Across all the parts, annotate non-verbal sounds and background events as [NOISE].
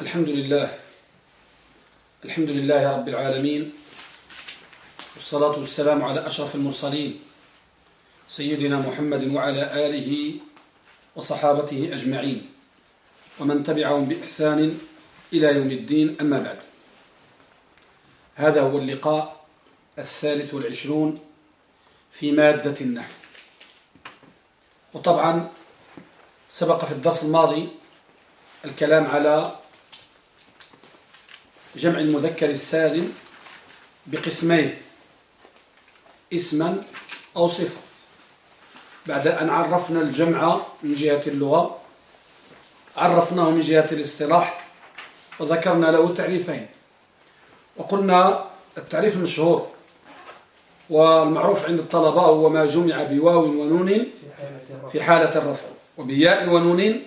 الحمد لله الحمد لله رب العالمين والصلاة والسلام على أشرف المرسلين سيدنا محمد وعلى آله وصحابته أجمعين ومن تبعهم بإحسان إلى يوم الدين أما بعد. هذا هو اللقاء الثالث والعشرون في مادة النحو. وطبعا سبق في الدرس الماضي الكلام على جمع المذكر السالم بقسمين اسما أو صفة. بعد أن عرفنا الجمع من جهة اللغة عرفناه من جهة الاصطلاح وذكرنا له تعريفين. وقلنا التعريف المشهور والمعروف عند الطلبة هو ما جمع بواو ونون في حالة الرفع وبياء ونون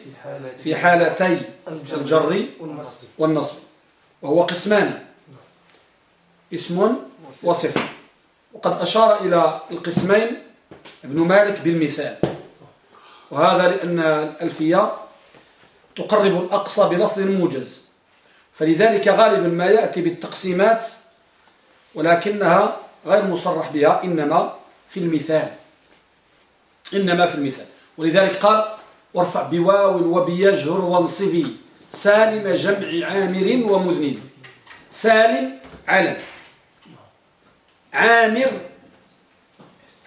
في حالتي الجر والنصب. وهو قسمان. اسم وصفة وقد أشار إلى القسمين ابن مالك بالمثال. وهذا لأن الألفية تقرب الأقصى بلفظ موجز. فلذلك غالبا ما يأتي بالتقسيمات ولكنها غير مصرح بها إنما في المثال. إنما في المثال. ولذلك قال وارفع بواو وبيجهر وانصبي سالم جمع عامر ومذنب. سالم علم. عامر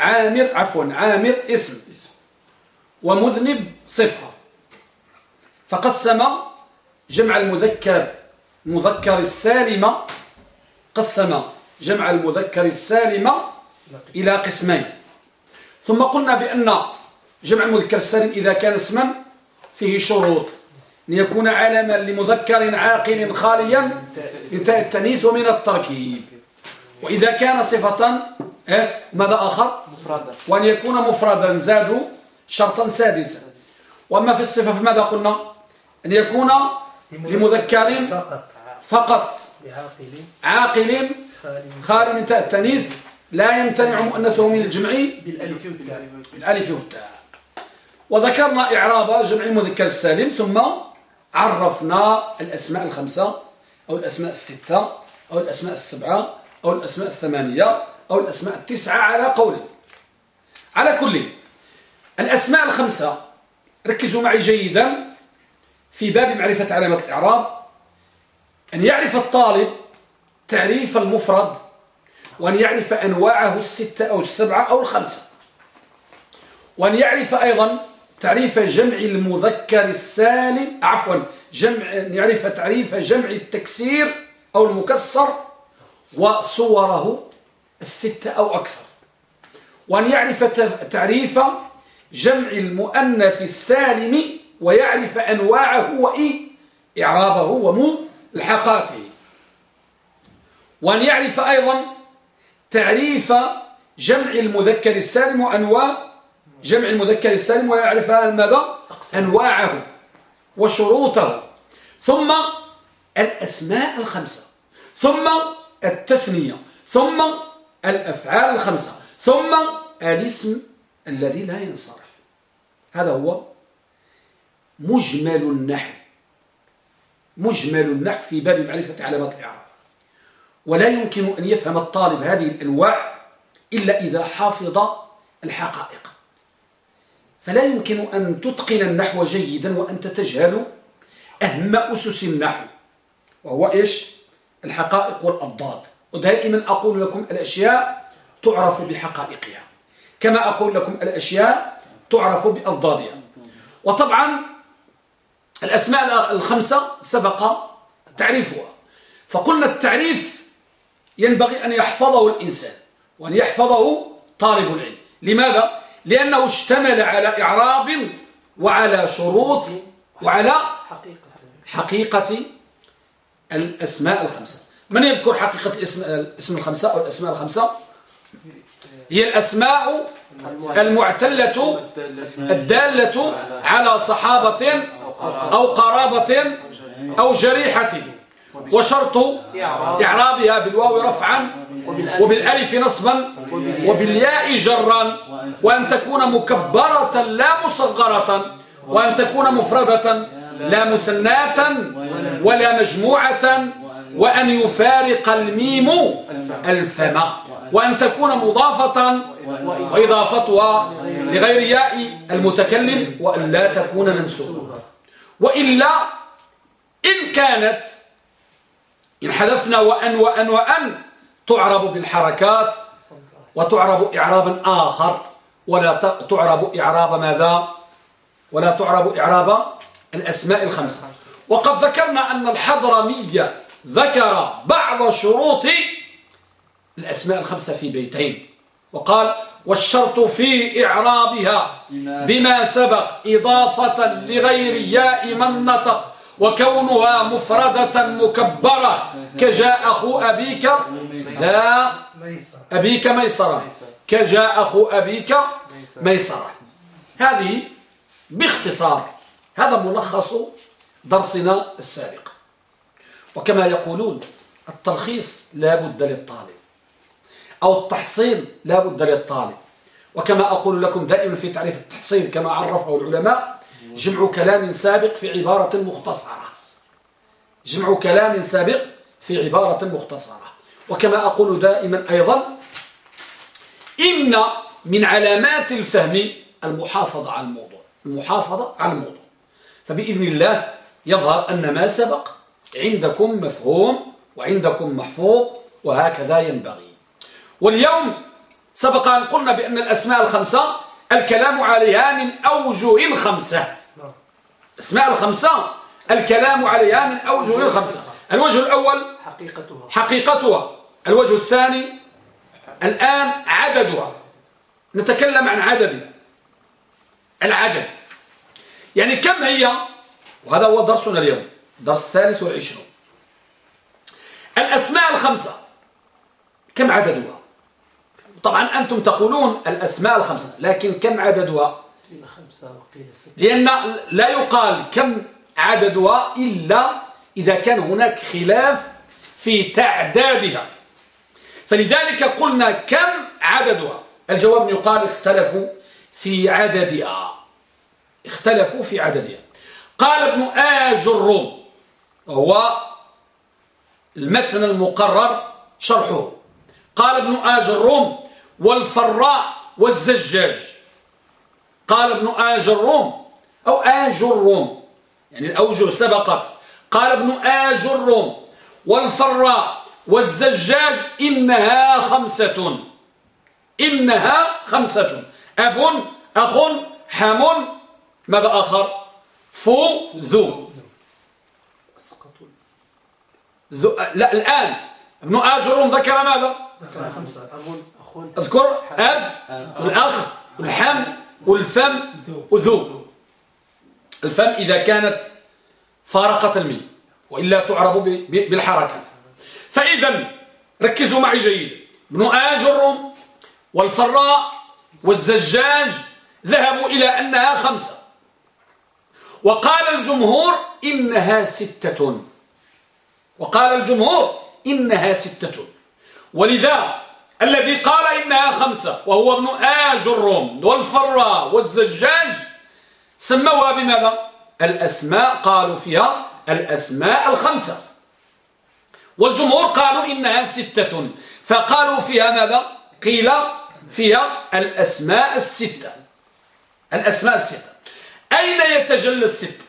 عامر عفوا عامر اسم. ومذنب صفة. فقسم جمع المذكر مذكر السالم قسم جمع المذكر السالم إلى قسمين. ثم قلنا بأن جمع المذكر السالم إذا كان اسما فيه شروط. أن يكون علما لمذكر عاقل خاليا من تاء التنيث ومن التركيب. وإذا كان صفة إيه؟ ماذا آخر؟ مفردا. وأن يكون مفردا زادوا شرطا سادسا. وأما في الصفة فماذا قلنا؟ أن يكون لمذكر فقط, عاقل خالي. من تاء التنيث لا يمتنع مؤنثه من الجمع بالألف والتاء. وذكرنا إعراب جمع المذكر السالم ثم عرفنا الأسماء الخمسة أو الأسماء الستة أو الأسماء السبعة أو الأسماء الثمانية أو الأسماء التسعة على قول على كل. الأسماء الخمسة ركزوا معي جيدا في باب معرفة علامة الإعراب. أن يعرف الطالب تعريف المفرد وأن يعرف أنواعه الستة أو السبعة أو الخمسة. وأن يعرف أيضا تعريف جمع المذكر السالم عفوا جمع يعرف تعريف جمع التكسير أو المكسر وصوره الستة أو أكثر. وأن يعرف تعريف جمع المؤنث السالم ويعرف أنواعه وإيه إعرابه وملحقاته وأن يعرف أيضا تعريف جمع المذكر السالم وأنواع جمع المذكر السالم ويعرف ماذا أنواعه وشروطه. ثم الأسماء الخمسة. ثم التثنية. ثم الأفعال الخمسة. ثم الاسم الذي لا ينصرف. هذا هو مجمل النحو. مجمل النحو في باب معرفة علامات الإعراب. ولا يمكن أن يفهم الطالب هذه الأنواع إلا إذا حافظ الحقائق. فلا يمكن أن تتقن النحو جيدا وأنت تجهل أهم أسس النحو وهو إيش؟ الحقائق والأضداد ودائما أقول لكم الأشياء تعرف بحقائقها كما أقول لكم الأشياء تعرف بأضدادها وطبعا الأسماء الخمسة سبق تعريفها. فقلنا التعريف ينبغي أن يحفظه الإنسان وأن يحفظه طالب العلم. لماذا؟ لأنه اشتمل على إعراب وعلى شروط وعلى حقيقة الأسماء الخمسة. من يذكر حقيقة الاسم, الاسم الخمسة أو الأسماء الخمسة؟ هي الأسماء المعتلة الدالة على صحابة أو قرابة أو جريحة وشرط إعرابها بالواو رفعا وبالألف نصبا وبالياء جرا وأن تكون مكبرة لا مصغرة وأن تكون مفردة لا مثناة ولا مجموعة وأن يفارق الميم الفم وأن تكون مضافة وإضافتها لغير ياء المتكلم وأن لا تكون منسوبة. وإلا إن كانت إن حذفنا وأن وأن وأن تعرب بالحركات وتعرب إعرابا آخر ولا تعرب إعراب ماذا؟ ولا تعرب إعراب الأسماء الخمسة. وقد ذكرنا أن الحضرمية ذكر بعض شروط الأسماء الخمسة في بيتين. وقال والشرط في إعرابها بما سبق إضافة لغير ياء من نطق وكونها مفردة مكبرة كجاء أخو أبيك ذا أبيك ميسرة. كجاء أخو أبيك ميسرة. هذه باختصار هذا ملخص درسنا السابق. وكما يقولون التلخيص لا بد للطالب أو التحصيل لا بد للطالب. وكما أقول لكم دائما في تعريف التحصيل كما عرفه العلماء جمع كلام سابق في عبارة مختصرة. جمع كلام سابق في عبارة مختصرة. وكما أقول دائما أيضا إن من علامات الفهم المحافظة على الموضوع المحافظة على الموضوع. فبإذن الله يظهر أن ما سبق عندكم مفهوم وعندكم محفوظ وهكذا ينبغي. واليوم سبق أن قلنا بأن الأسماء الخمسة الكلام عليها من أوجه خمسة أسماء الخمسة الكلام عليها من أوجه خمسة الوجه الأول حقيقتها. حقيقتها. الوجه الثاني الآن عددها. نتكلم عن عددها العدد. يعني كم هي؟ وهذا هو درسنا اليوم. درس الثالث والعشرون. الأسماء الخمسة. كم عددها؟ طبعا أنتم تقولون الأسماء الخمسة لكن كم عددها؟ لأن لا يقال كم عددها إلا إذا كان هناك خلاف في تعدادها. فلذلك قلنا كم عددها؟ الجواب يقال اختلفوا في عددها. اختلفوا في عددها. قال ابن آج الروم وهو المتن المقرر شرحه. قال ابن آج الروم والفراء والزجاج. قال ابن آج الروم أو آج الروم يعني الأوجه سبقت. قال ابن آج الروم والفراء والزجاج إنها خمسة. إنها خمسة. أب أخ حم. ماذا آخر؟ فو ذو ذو لا الآن. ابن آجر ذكر ماذا؟ اذكر. أب والأخ والحم والفم وذو الفم إذا كانت فارقة الميم وإلا تعرب بالحركة. فإذا ركزوا معي جيدا ابن آجر والفراء والزجاج ذهبوا إلى أنها خمسة. وقال الجمهور إنها ستة. وقال الجمهور إنها ستة. ولذا الذي قال إنها خمسة وهو ابن آج الروم والفراء والزجاج سموها بماذا؟ الأسماء قالوا فيها الأسماء الخمسة. والجمهور قالوا إنها ستة. فقالوا فيها ماذا؟ قيل فيها الأسماء الستة. الأسماء الستة. أين يتجلى, الست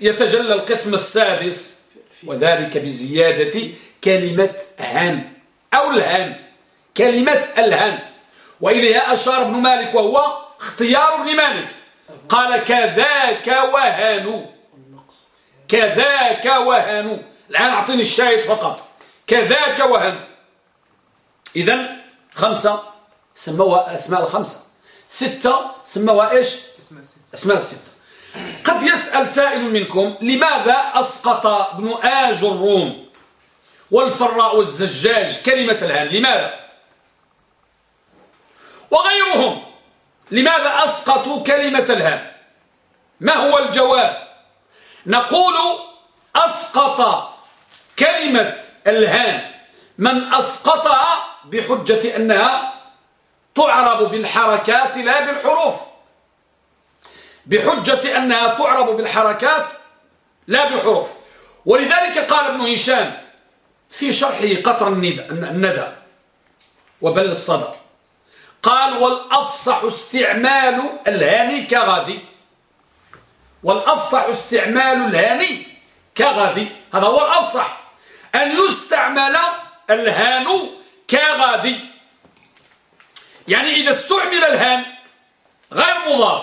يتجلى القسم السادس؟ وذلك بزيادة كلمة هان أو الهان. كلمة الهان. وإليها أشار ابن مالك وهو اختيار ابن مالك. قال كذاك وهانوا كذاك وهانوا الآن أعطيني الشاهد فقط. كذاك وهن إذن خمسة سموها أسماء الخمسة. ستة سموها إيش؟ أسماء الستة. قد يسأل سائل منكم لماذا أسقط ابن آج الروم والفراء والزجاج كلمة الهان لماذا؟ وغيرهم لماذا أسقطوا كلمة الهان ما هو الجواب؟ نقول أسقط كلمة الهان من أسقطها بحجة أنها تعرب بالحركات لا بالحروف. بحجة أنها تعرب بالحركات لا بالحروف. ولذلك قال ابن هشام في شرحه قطر الندى وبل الصدى قال والأفصح استعمال الهاني كغادي. والأفصح استعمال الهاني كغادي. هذا هو الأفصح. أن يستعمل الهان كغادي. يعني إذا استعمل الهان غير مضاف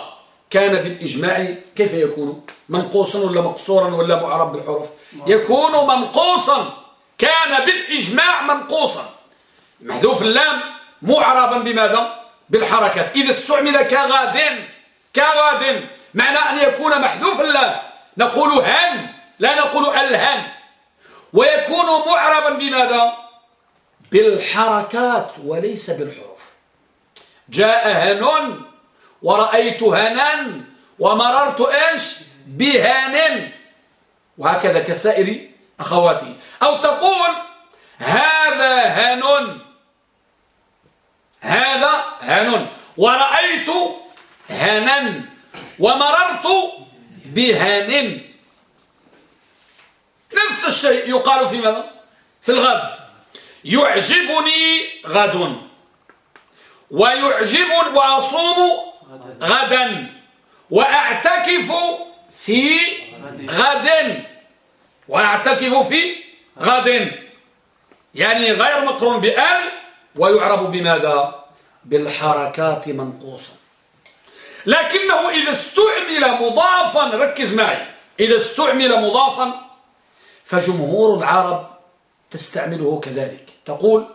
كان بالإجماع كيف يكون؟ منقوصا ولا مقصورا ولا معرب بالحروف؟ يكون منقوصا. كان بالإجماع منقوصا. محذوف اللام معربا بماذا؟ بالحركات. إذا استعمل كغاد كغاد معنى أن يكون محذوف اللام. نقول هن لا نقول الهن ويكون معربا بماذا؟ بالحركات وليس بالحروف. جاء هن ورأيت هنا ومررت إيش؟ بهان وهكذا كسائر أخواتي. أو تقول هذا هان هذا هان ورأيت هنا ومررت بهان نفس الشيء يقال في ماذا؟ في الغد. يعجبني غد. ويعجب وأصوم غدا. وأعتكف في غد. وأعتكف في غد. يعني غير مقرون بأل ويعرب بماذا؟ بالحركات منقوصا لكنه إذا استعمل مضافا ركز معي. إذا استعمل مضافا فجمهور العرب تستعمله كذلك. تقول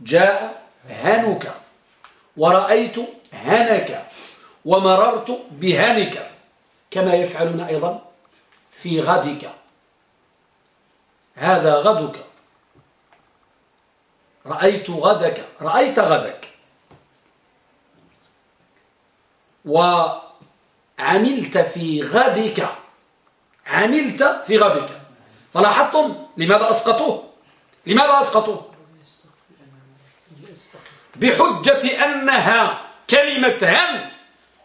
جاء هنك ورأيت هنك ومررت بهنك كما يفعلون أيضا في غدك. هذا غدك. رأيت غدك. رأيت غدك. وعملت في غدك. عملت في غدك. فلاحظتم لماذا أسقطوه؟ لماذا أسقطوه؟ بحجة أنها كلمة هن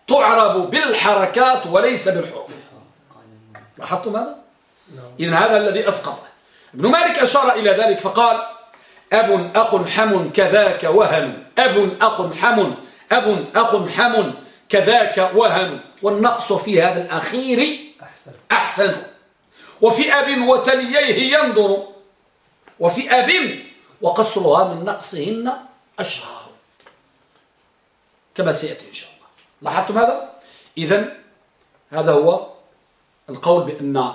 تعرب بالحركات وليس بالحروف. لاحظتم هذا؟ إذن هذا الذي أسقطه ابن مالك أشار إلى ذلك فقال أب أخ حم كذاك وهن. أب أخ حم. أب أخ حم كذاك وهن. والنقص في هذا الأخير أحسن. وفي أب وتليه ينظر. وفي أب وقصرها من نقصهن أشهر. كما سيأتي إن شاء الله. لاحظتم هذا؟ إذن هذا هو القول بأن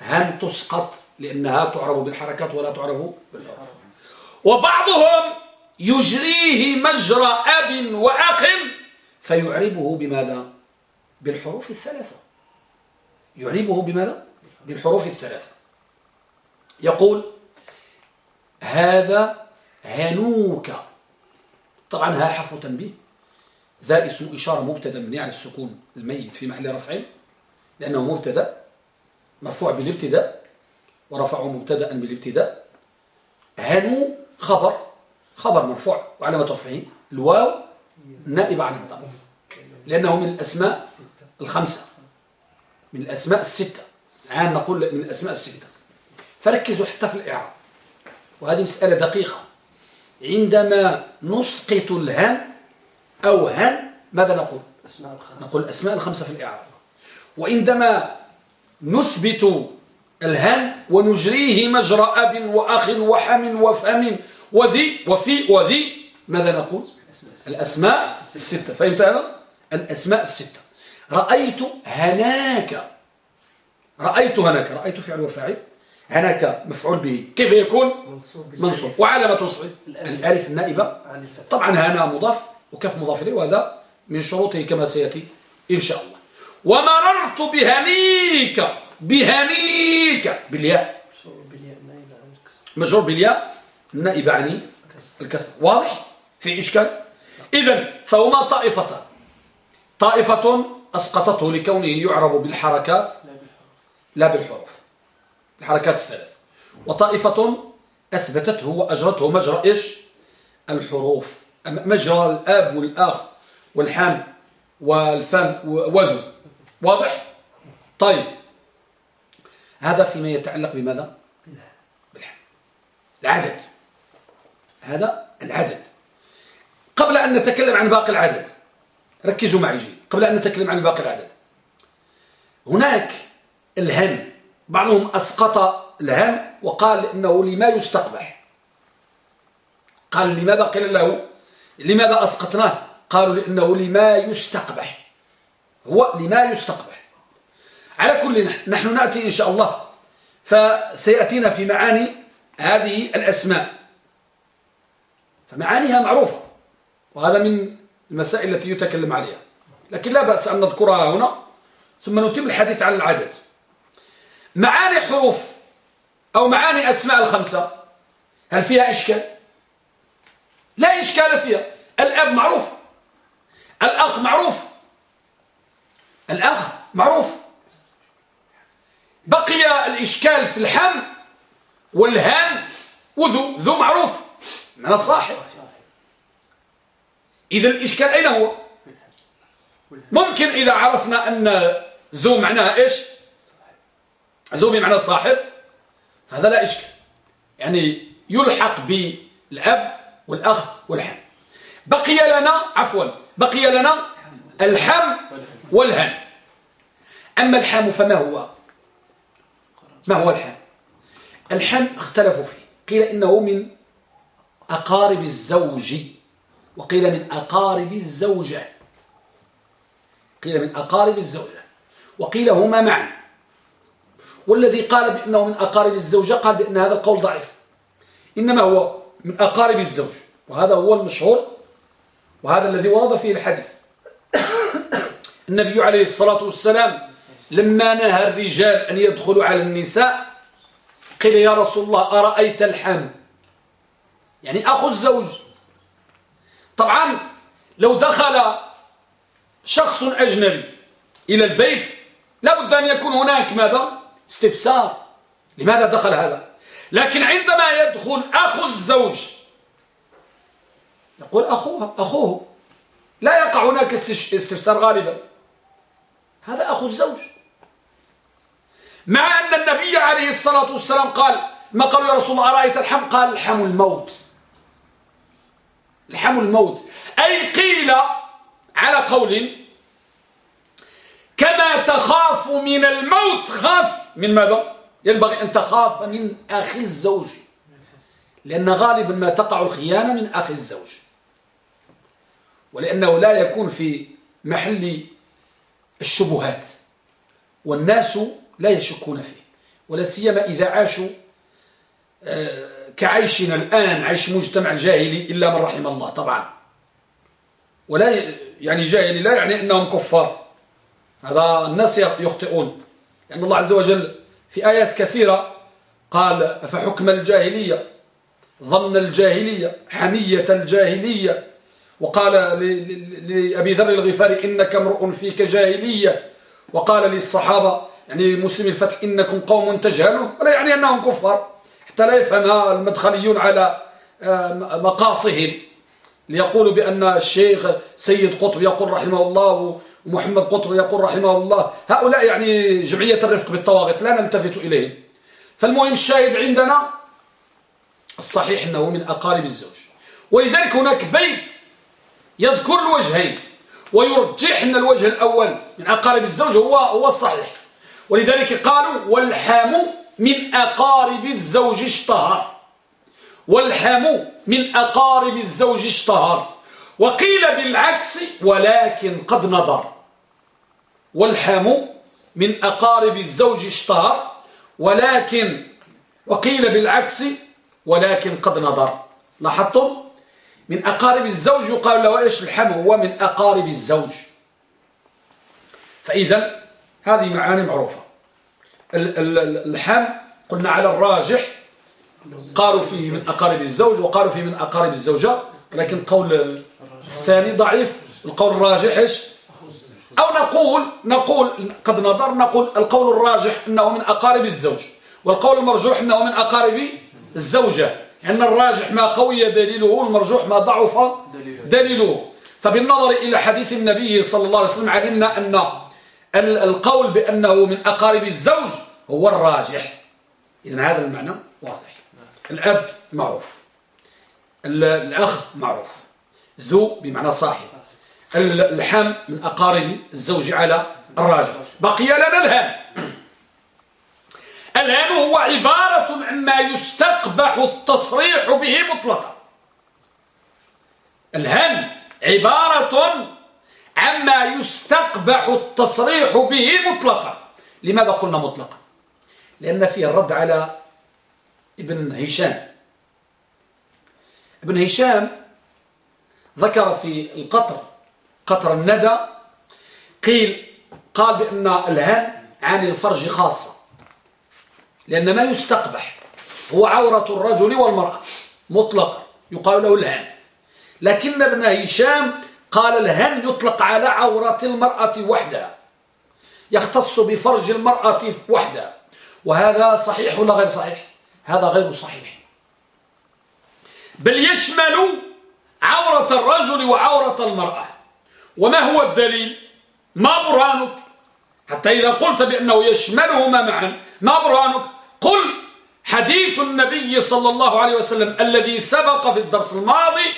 هن تسقط لأنها تعرب بالحركات ولا تعرب بالحروف. وبعضهم يجريه مجرى أب وأخ فيعربه بماذا؟ بالحروف الثلاثة. يعربه بماذا؟ بالحروف الثلاثة. يقول هذا هنوك. طبعا ها حرف تنبيه. ذا اسم إشارة مبتدأ من يعني السكون الميت في محل رفع. لأنه مبتدأ مرفوع بالابتداء ورفعه مبتدا بالابتداء. هنو خبر. خبر مرفوع وعلامة رفعه. الواو نائبة عن الضم. لأنه من الأسماء الخمسة. من الأسماء الستة. عام نقول من الأسماء الستة. فركزوا حتى في الإعراب. وهذه مسألة دقيقة. عندما نسقط الهن أو هن ماذا نقول؟ أسماء الخمسة. نقول الأسماء الخمسة في الإعراب. وعندما نثبت الهن ونجريه مجرى أب وأخ وحم وفهم وذي وفي وذي ماذا نقول؟ الأسماء الستة. فهمت هذا الأسماء الستة. رأيت هناك رأيت هناك رأيت فعل وفاعل. هناك مفعول به. كيف يكون؟ منصوب وعلامة نصبه الألف. النائبة. طبعا هنا مضاف وكف مضاف إليه وهذا من شروطه كما سيأتي إن شاء الله. ومررت بهنيك بهنيك بالياء. مجرور بالياء نائبة عني الكسر. واضح؟ في إشكال؟ إذن فهما طائفتان. طائفة أسقطته لكونه يعرب بالحركات. لا بالحروف. الحركات الثلاث. وطائفة أثبتته وأجرته مجرى إيش؟ الحروف. مجرى الآب والآخ والحام والفم وذو واضح؟ طيب. هذا فيما يتعلق بماذا؟ بالحم العدد. هذا العدد. قبل أن نتكلم عن باقي العدد ركزوا معي جي قبل أن نتكلم عن باقي العدد. هناك الهم. بعضهم أسقط الهم وقال إنه لما يستقبح. قال لماذا قيل له؟ لماذا أسقطناه؟ قالوا لأنه لما يستقبح. هو لما يستقبح. على كل نحن نأتي إن شاء الله فسيأتينا في معاني هذه الأسماء. فمعانيها معروفة وهذا من المسائل التي يتكلم عليها. لكن لا بأس أن نذكرها هنا ثم نتم الحديث عن العدد. معاني حروف أو معاني أسماء الخمسة. هل فيها إشكال؟ لا إشكال فيها. الأب معروف. الأخ معروف. الأخ معروف. بقي الإشكال في الحم والهان وذو ذو معروف. معنى صاحب. إذا الإشكال أين هو؟ ممكن إذا عرفنا أن ذو معناها إيش؟ ذو بمعنى صاحب فهذا لا إشكال. يعني يلحق بالأب والأخ والحم بقي لنا عفوا بقي لنا الحم والهن. أما الحم فما هو؟ ما هو الحم؟ الحم اختلفوا فيه. قيل إنه من أقارب الزوج وقيل من أقارب الزوجة قيل من أقارب الزوجة وقيل هما معا. والذي قال بأنه من أقارب الزوجة قال بأن هذا القول ضعيف. إنما هو من أقارب الزوج. وهذا هو المشهور وهذا الذي ورد فيه الحديث. [COUGHS] النبي عليه الصلاة والسلام لما نهى الرجال أن يدخلوا على النساء قيل يا رسول الله أرأيت الحم؟ يعني أخو الزوج. طبعا لو دخل شخص أجنبي إلى البيت لابد أن يكون هناك ماذا؟ استفسار. لماذا دخل هذا؟ لكن عندما يدخل أخو الزوج يقول أخوه أخوه لا يقع هناك استفسار غالبا. هذا أخو الزوج. مع أن النبي عليه الصلاة والسلام قال ما قالوا يا رسول الله أرأيت الحم؟ قال الحم الموت. الحم الموت. أي قيل على قول كما تخاف من الموت. خاف من ماذا؟ ينبغي أن تخاف من أخي الزوج. لأن غالبا ما تقع الخيانة من أخي الزوج. ولأنه لا يكون في محل الشبهات. والناس لا يشكون فيه. ولا سيما إذا عاشوا آه، كعيشنا الآن عيش مجتمع جاهلي إلا من رحم الله طبعا. ولا يعني جاهلي لا يعني أنهم كفار. هذا الناس يخطئون. لأن الله عز وجل في آيات كثيرة قال فحكم الجاهلية؟ ظن الجاهلية؟ حمية الجاهلية؟ وقال لأبي ذر الغفاري إنك امرؤ فيك جاهلية. وقال للصحابة يعني مسلم الفتح إنكم قوم تجهلون. ولا يعني أنهم كفار حتى لا يفهم المدخليون على آه، مقاصهم ليقولوا بأن الشيخ سيد قطب يقول رحمه الله ومحمد قطب يقول رحمه الله هؤلاء يعني جمعية الرفق بالطواغط لا نلتفت إليهم. فالمهم الشاهد عندنا الصحيح أنه من أقارب الزوج. ولذلك هناك بيت يذكر الوجهين ويرجح أن الوجه الأول من أقارب الزوج هو هو الصحيح. ولذلك قالوا والحام من أقارب الزوج اشتهر. والحام من أقارب الزوج اشتهر. وقيل بالعكس ولكن قد نظر. والحام من أقارب الزوج اشتهر ولكن وقيل بالعكس ولكن قد نظر. لاحظتم؟ من أقارب الزوج يقال له إيش الحم؟ هو من أقارب الزوج. فإذا هذه معاني معروفة. الحم قلنا على الراجح قالوا فيه من أقارب الزوج وقالوا فيه من أقارب الزوجة لكن قول الثاني ضعيف. القول الراجح إيش؟ أو نقول نقول قد نظر نقول القول الراجح أنه من أقارب الزوج والقول المرجوح أنه من أقارب الزوجة أن الراجح ما قوي دليله والمرجوح ما ضعف دليله. فبالنظر إلى حديث النبي صلى الله عليه وسلم علمنا أن القول بأنه من أقارب الزوج هو الراجح. إذا هذا المعنى واضح. الأب معروف الأخ معروف ذو بمعنى صاحب. الحام من أقارب الزوج على الراجل بقي لنا الهام الهام هو عبارة عما يستقبح التصريح به مطلقا. الهم عبارة عما يستقبح التصريح به مطلقا. لماذا قلنا مطلقا؟ لأن فيه الرد على ابن هشام. ابن هشام ذكر في القطر قطر الندى قيل قال بأن الهان عن الفرج خاصة لأن ما يستقبح هو عورة الرجل والمرأة مطلقا يقال له الهان لكن ابن هشام قال الهن يطلق على عورة المرأة وحدها يختص بفرج المرأة وحدها. وهذا صحيح ولا غير صحيح؟ هذا غير صحيح. بل يشمل عورة الرجل وعورة المرأة. وما هو الدليل؟ ما برهانك؟ حتى إذا قلت بأنه يشملهما معا ما برهانك؟ قل حديث النبي صلى الله عليه وسلم الذي سبق في الدرس الماضي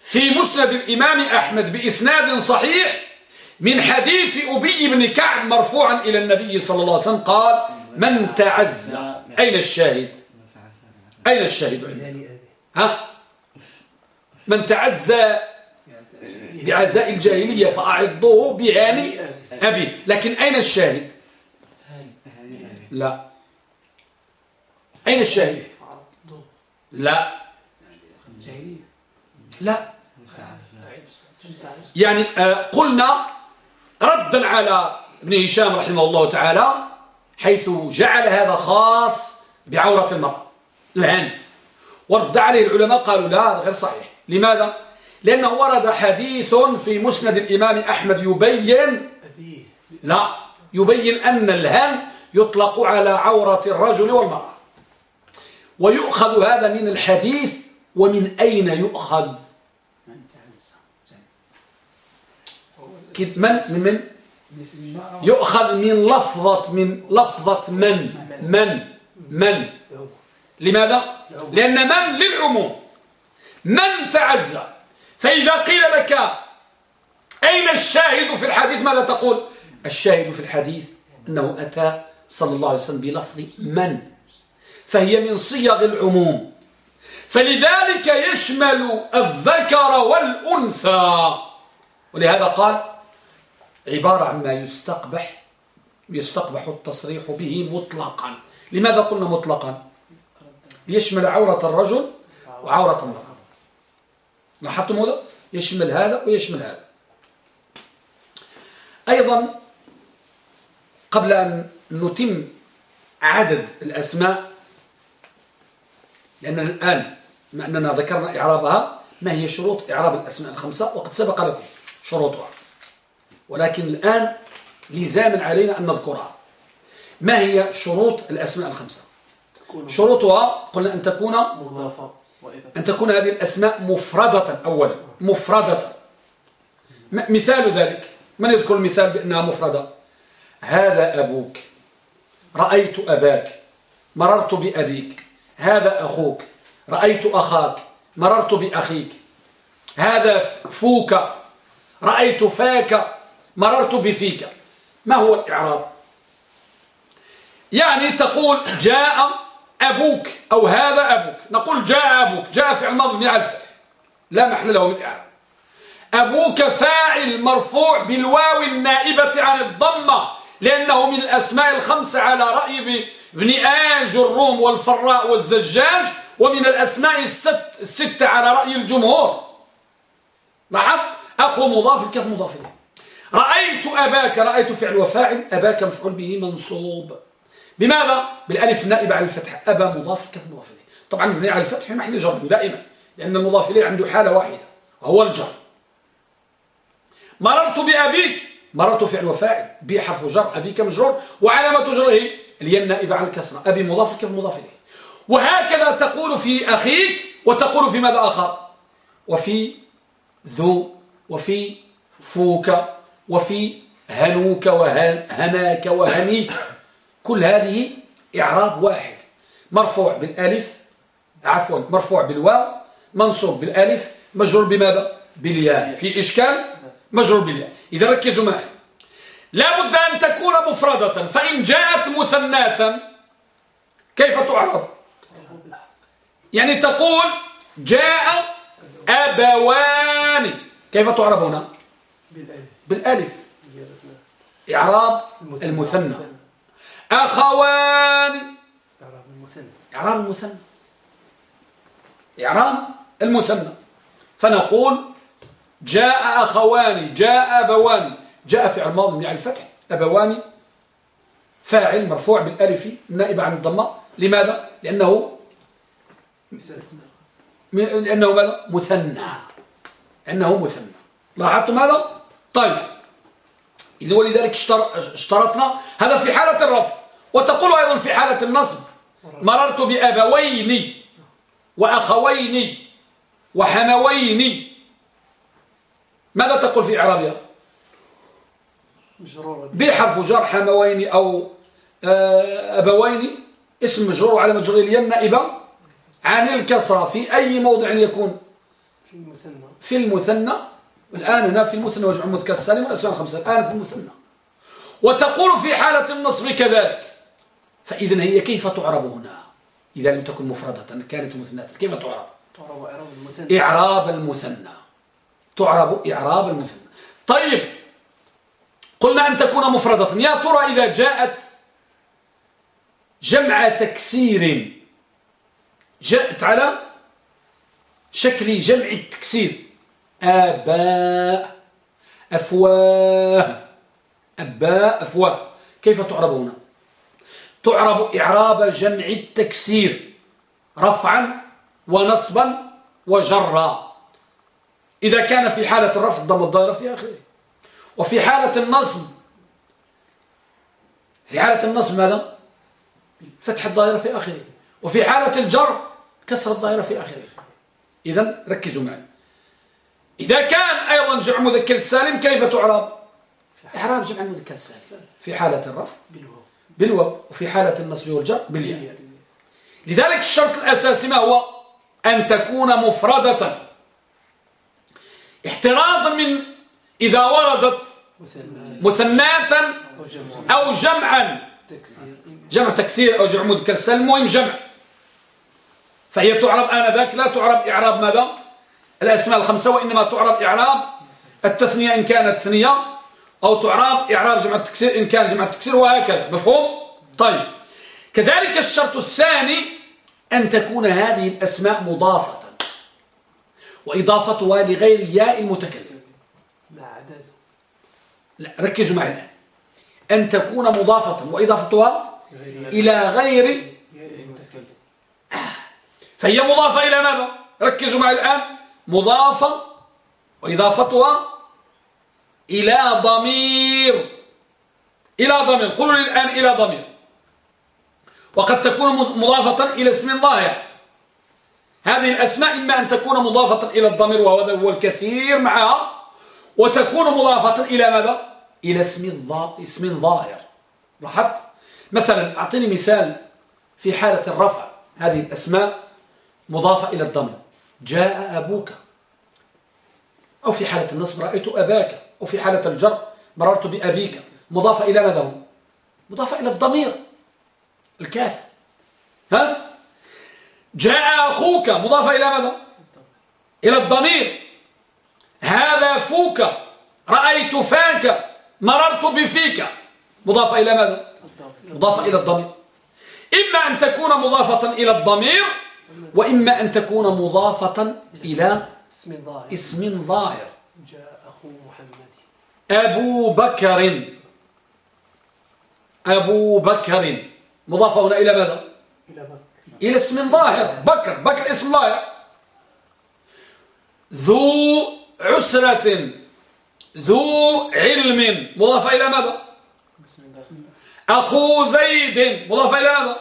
في مسند الإمام أحمد بإسناد صحيح من حديث أبي بن كعب مرفوعا إلى النبي صلى الله عليه وسلم قال من تعزى أين الشاهد؟ أين الشاهد ها؟ من تعزى بعزاء الجاهلية فأعضوه بهاني أبي. لكن أين الشاهد؟ لا. أين الشاهد؟ لا. لا. يعني آه، قلنا ردا على ابن هشام رحمه الله تعالى حيث جعل هذا خاص بعورة المرأة الآن ورد عليه العلماء قالوا لا غير صحيح. لماذا؟ لأنه ورد حديث في مسند الإمام أحمد يبين لا يبين أن الهن يطلق على عورة الرجل والمرأة. ويؤخذ هذا من الحديث ومن أين يؤخذ؟ كيف من من من؟ يؤخذ من لفظة من لفظة من؟ من؟ من؟ لماذا؟ لأن من للعموم. من تعزى. فإذا قيل لك أين الشاهد في الحديث؟ ماذا تقول؟ الشاهد في الحديث أنه أتى صلى الله عليه وسلم بلفظ من؟ فهي من صيغ العموم. فلذلك يشمل الذكر والأنثى. ولهذا قال عبارة عما يستقبح يستقبح التصريح به مطلقا. لماذا قلنا مطلقا؟ يشمل عورة الرجل وعورة المرأة. لاحظتم هذا يشمل هذا ويشمل هذا. أيضا قبل أن نتم عدد الأسماء لأننا الآن ما أننا ذكرنا إعرابها ما هي شروط إعراب الأسماء الخمسة؟ وقد سبق لكم شروطها. ولكن الآن لزاما علينا أن نذكرها. ما هي شروط الأسماء الخمسة؟ شروطها قلنا أن تكون مضافة. أن تكون هذه الأسماء مفردة أولا مفردة. مثال ذلك. من يذكر المثال بأنها مفردة؟ هذا أبوك. رأيت أباك. مررت بأبيك. هذا أخوك. رأيت أخاك. مررت بأخيك. هذا فوك. رأيت فاك. مررت بفيك. ما هو الإعراب؟ يعني تقول جاء أبوك أو هذا أبوك. نقول جاء أبوك جاء فعل ماضي على الفتح لا محل له من إعراب. أبوك فاعل مرفوع بالواو النائبة عن الضمة لأنه من الأسماء الخمسة على رأي ابن آج الروم والفراء والزجاج ومن الأسماء الست الستة على رأي الجمهور. لاحظ أخو مضاف الكف مضاف رأيت أباك رأيت فعل وفاعل أباك مفعول به منصوب. بماذا؟ بالألف النائبة على الفتح. أبا مضاف الكف مضاف إليه. طبعا مبني على الفتح محل جر دائما لأن المضاف إليه عنده حالة واحدة وهو الجر. مررت بأبيك. مررت فعل وفاعل. بي حرف جر أبيك مجرور. وعلامة جره الياء النائبة على الكسرة. أبي مضاف الكف مضاف إليه. وهكذا تقول في أخيك وتقول في ماذا آخر؟ وفي ذو وفي فوك وفي هنوك وهناك وهنيك. كل هذه إعراب واحد. مرفوع بالألف عفوا مرفوع بالواو منصوب بالألف مجرور بماذا؟ بالياء. في إشكال؟ مجرور بالياء. إذا ركزوا معي. لا بد أن تكون مفردة. فإن جاءت مثناة كيف تعرب؟ يعني تقول جاء أبوان. كيف تعرب هنا؟ بالألف. إعراب المثنى. أخوان. إعراب المثنى إعراب المثنى فنقول جاء أخوان جاء أبوان جاء فعل ماضي من الفتح. أبوان فاعل مرفوع بالألف نائب عن الضمة. لماذا؟ لأنه لأنه ماذا؟ مثنى. انه مثنى. لاحظتم هذا طيب. إذا ولذلك اشترطنا. هذا في حالة الرفع وتقول أيضا في حالة النصب مررت بأبوين وأخوين وحموين. ماذا تقول في اعرابها بحرف جر حموين أو آه، أبوين اسم مجرور على مجرور اليم نائبة عن الكسرة في أي موضع يكون؟ في المثنى. في المثنى. الآن هنا في المثنى وجمع المذكر السالم والأسماء الخمسة الآن في المثنى. وتقول في حالة النصب كذلك. فإذا هي كيف تعرب هنا؟ إذا لم تكن مفردة كانت مثنى. كيف تعرب؟ تعرب إعراب المثنى. إعراب المثنى. تعرب إعراب المثنى. طيب قلنا أن تكون مفردة. يا ترى إذا جاءت جمع تكسير جاءت على شكل جمع التكسير. آباء أفواه. أباء أفواه. كيف تعرب هنا؟ تعرب إعراب جمع التكسير رفعا ونصبا وجرا. إذا كان في حالة الرفع الضم الظاهرة في آخره. وفي حالة النصب في حالة النصب ماذا؟ فتح الظاهرة في آخره. وفي حالة الجر كسر الظاهرة في آخره. إذا ركزوا معي. إذا كان أيضا جمع مذكر السالم كيف تعرب؟ إعراب جمع المذكر السالم في حالة الرفع بالواو وفي حالة النصب والجر بالياء. لذلك الشرط الأساسي ما هو؟ أن تكون مفردة. احترازا من إذا وردت مثناة أو جمعا. جمع تكسير أو جمع مذكر. سالم المهم جمع. فهي تعرب آنذاك. لا تعرب إعراب ماذا؟ الأسماء الخمسة وإنما تعرب إعراب التثنية. إن كانت ثنية أو تعرب إعراب جمع التكسير إن كان جمع التكسير وهكذا. مفهوم؟ طيب. كذلك الشرط الثاني أن تكون هذه الأسماء مضافة. وإضافتها لغير ياء المتكلم. لا ركزوا معي الآن. أن تكون مضافة. وإضافتها إلى غير [CLEARS THROAT] فهي مضافة إلى ماذا؟ ركزوا معي الآن. مضافة. وإضافتها إلى ضمير. إلى ضمير. قولوا لي الآن إلى ضمير. وقد تكون مضافة إلى اسم ظاهر. هذه الأسماء إما أن تكون مضافة إلى الضمير وهو هو الكثير معها وتكون مضافة إلى ماذا؟ إلى اسم اسم ظاهر. لاحظت؟ مثلا أعطيني مثال في حالة الرفع. هذه الأسماء مضافة إلى الضمير. جاء أبوك. أو في حالة النصب رأيت أباك. أو في حالة الجر مررت بأبيك. مضافة إلى ماذا هو؟ مضافة إلى الضمير. الكاف. ها؟ جاء أخوك. مضافة إلى ماذا؟ إلى الضمير. هذا فوك. رأيت فاك. مررت بفيك. مضافة إلى ماذا؟ مضافة إلى الضمير. إما أن تكون مضافة إلى الضمير وإما أن تكون مضافة إلى اسم ظاهر اسم ظاهر جاء أخو محمد أبو بكر. أبو بكر. مضافة هنا إلى ماذا؟ إلى بكر. إلى اسم ظاهر. بكر. بكر اسم ظاهر. ذو عسرة. ذو علم. مضاف إلى ماذا؟ أخو زيد. مضاف إلى ماذا؟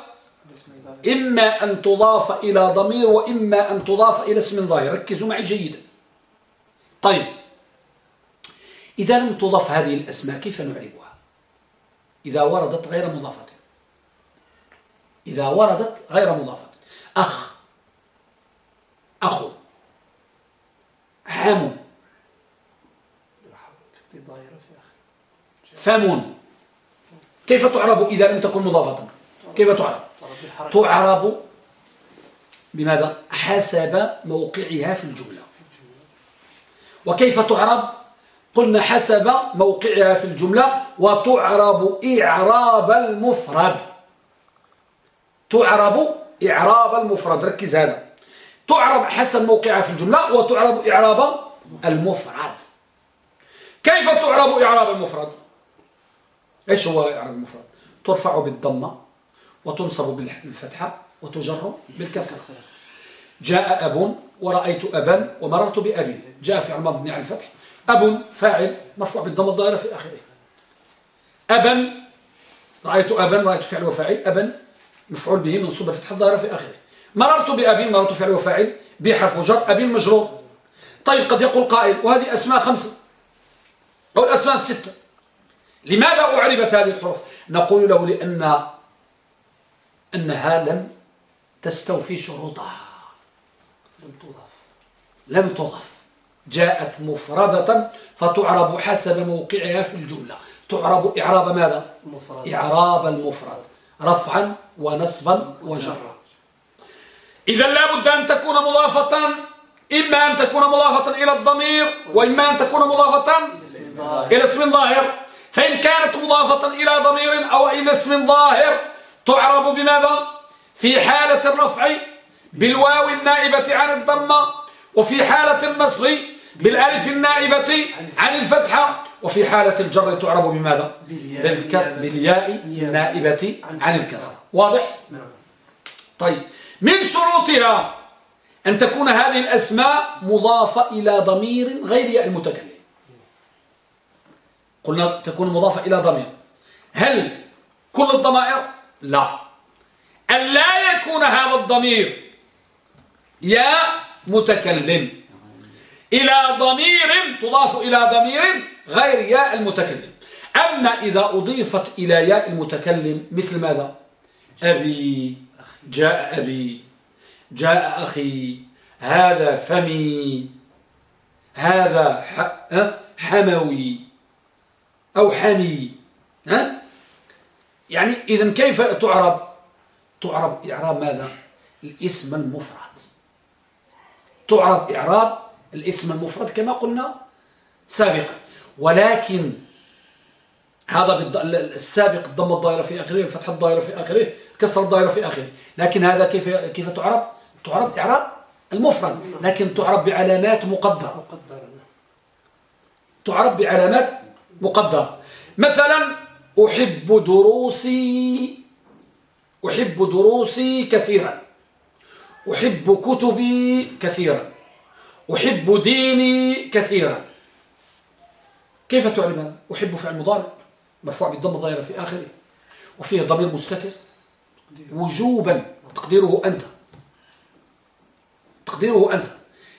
إما أن تضاف إلى ضمير وإما أن تضاف إلى اسم ظاهر. ركزوا معي جيدا. طيب. إذا لم تضاف هذه الأسماء كيف نعربها إذا وردت غير مضافة. إذا وردت غير مضافة. أخ. أخو. عام فم. كيف تعرب إذا لم تكن مضافة؟ كيف تعرب؟ تعرب بماذا؟ حسب موقعها في الجملة. وكيف تعرب؟ قلنا حسب موقعها في الجملة وتعرب إعراب المفرد. تعرب إعراب المفرد. ركز هذا. تعرب حسب موقعها في الجملة وتعرب إعراب المفرد. كيف تعرب إعراب المفرد؟ إيش هو إعراب المفرد؟ ترفع بالضمة وتنصب بالفتحة وتجر بالكسر. جاء أب ورأيت أبا ومررت بأبي. جاء في عمر بن على الفتح أب فاعل مرفوع بالضم الظاهرة في آخره. أبا رأيت أبا رأيت فعل وفاعل. أبا مفعول به منصوب فتح الظاهرة في آخره. مررت بأبي مررت فعل وفاعل بحرف جر أبي مجرور. طيب قد يقول قائل وهذه أسماء خمسة. أو الأسماء الستة. لماذا أعربت هذه الحروف؟ نقول له لأن أنها لم تستوفي شروطها. لم تضاف. لم تضاف. جاءت مفردة فتعرب حسب موقعها في الجملة. تعرب إعراب ماذا؟ مفرد إعراب المفرد. رفعا ونصبا وجرا. إذا لابد أن تكون مضافة. إما أن تكون مضافة إلى الضمير وإما أن تكون مضافة إلى اسم ظاهر. فإن كانت مضافة إلى ضمير أو إلى اسم ظاهر تعرب بماذا؟ في حالة الرفع بالواو النائبة عن الضمة وفي حالة النصب بالالف النائبة عن الفتحة وفي حالة الجر تعرب بماذا؟ بالكسر بالياء النائبة عن الكسر. واضح؟ نعم. طيب. من شروطها أن تكون هذه الأسماء مضافة إلى ضمير غير ياء المتكلم. قلنا تكون مضافة إلى ضمير. هل كل الضمائر؟ لا. أن لا يكون هذا الضمير يا متكلم. إلى ضمير تضاف إلى ضمير غير ياء المتكلم. أما إذا أضيفت إلى ياء المتكلم مثل ماذا؟ أبي جاء أبي جاء أخي هذا فمي هذا حموي أو حمي ها؟ يعني إذا كيف تعرب؟ تعرب إعراب ماذا؟ الاسم المفرد. تعرب إعراب الاسم المفرد كما قلنا سابقا. ولكن هذا السابق الضم الظاهرة في آخره الفتح الظاهرة في آخره كسر الظاهرة في آخره. لكن هذا كيف كيف تعرب؟ تعرب إعراب المفرد. لكن تعرب بعلامات مقدرة. تعرب بعلامات مقدرة. مثلا أحب دروسي أحب دروسي كثيرا. أحب كتبي كثيرا. أحب ديني كثيرا. كيف تعلم هذا؟ أحب فعل مضارع. مرفوع بالضم الظاهرة في آخره. وفيه ضمير مستتر. وجوبا. تقديره أنت. تقديره أنت.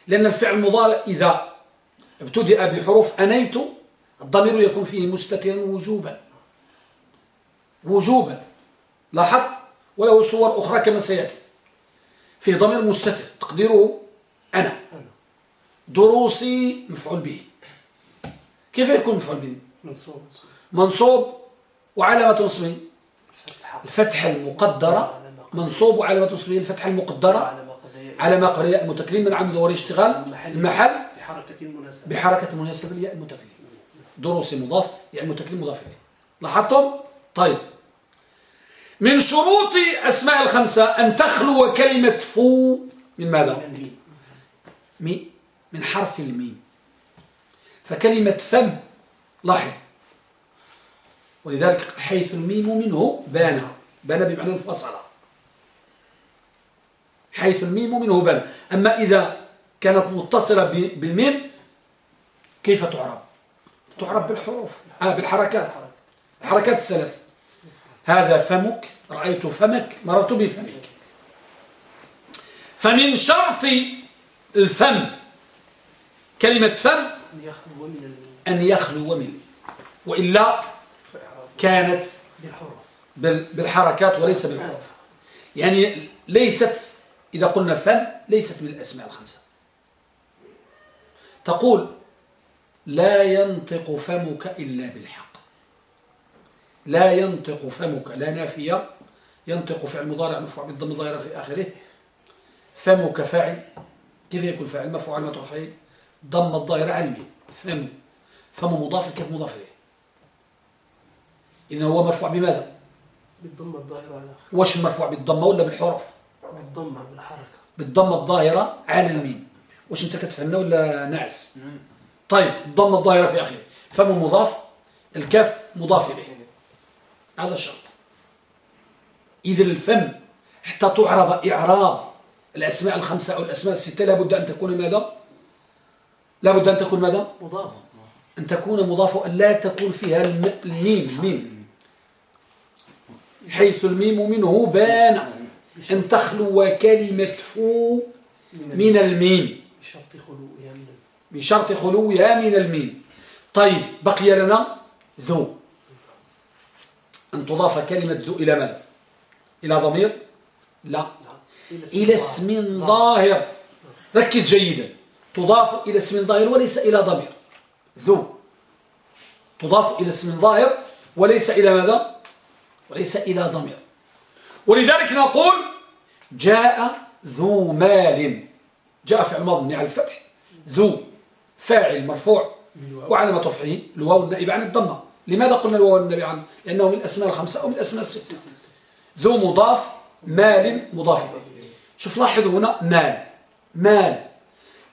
لأن الفعل المضارع إذا ابتدأ بحروف أنيت الضمير يكون فيه مستترا وجوبا. وجوبا. لاحظت؟ وله صور أخرى كما سيأتي. في ضمير مستتر. تقديره أنا. دروسي مفعول به. كيف يكون مفعول به؟ منصوب. منصوب وعلامة نصبه الفتحة. المقدرة. منصوب وعلامة نصبه الفتحة المقدرة. على ما قبل ياء المتكلم من عمد اشتغال. المحل. بحركة مناسبة. بحركة مناسبة لياء المتكلم. دروسي مضاف. ياء المتكلم مضاف إليه. لاحظتم؟ طيب. من شروط أسماء الخمسة أن تخلو كلمة فو من ماذا؟ مي من حرف الميم. فكلمة فم لاحظ. ولذلك حيث الميم منه بان بان بمعنى انفصل حيث الميم منه بان. أما إذا كانت متصلة بالميم كيف تعرب؟ تعرب بالحروف. آه بالحركات. الحركات الثلاث. هذا فمك رأيت فمك مررت بفمك. فمن شرط الفم كلمة فم أن يخلو من وإلا كانت بالحركات وليس بالحروف. يعني ليست إذا قلنا فم ليست من الأسماء الخمسة. تقول لا ينطق فمك إلا بالحق. لا ينطق فمك لا نافية. ينطق فعل مضارع مرفوع بالضم الظاهرة في آخره. فمك فاعل. كيف يكون فاعل؟ مرفوع على فعل ضم الظاهرة علمي. فم. فم مضاف كيف مضاف إليه. إذن هو مرفوع بماذا؟ بالضمة الظاهرة على واش مرفوع بالضمة ولا بالحروف؟ بالضمة بالحركة. بالضمة الظاهرة على الميم. واش أنت كتفهمنا ولا ناعس؟ طيب الضمة الظاهرة في آخره. فم مضاف الكاف مضاف إليه. هذا الشرط. إذا الفم حتى تعرب إعراب الأسماء الخمسة أو الأسماء الستة لابد أن تكون ماذا؟ لابد أن تكون ماذا؟ مضاف أن تكون مضافة أن لا تكون فيها الميم الميم. حيث الميم منه بان. أن تخلو كلمة فو من الميم. بشرط خلوها من بشرط خلوها من الميم. طيب بقي لنا ذو أن تضاف كلمة ذو إلى ماذا إلى ضمير؟ لا. إلى اسم ظاهر. ركز جيدا. تضاف إلى اسم ظاهر وليس إلى ضمير. ذو تضاف إلى اسم ظاهر وليس إلى ماذا؟ وليس إلى ضمير. ولذلك نقول جاء ذو مال. جاء فعل ماضي على الفتح. ذو فاعل مرفوع. وعلامة رفعه الواو النائب عن الضمة. لماذا قلنا الواو النائب عن؟ لأنه من الأسماء الخمسة أو من الأسماء الستة. ذو مضاف مال مضاف شوف لاحظوا هنا مال. مال.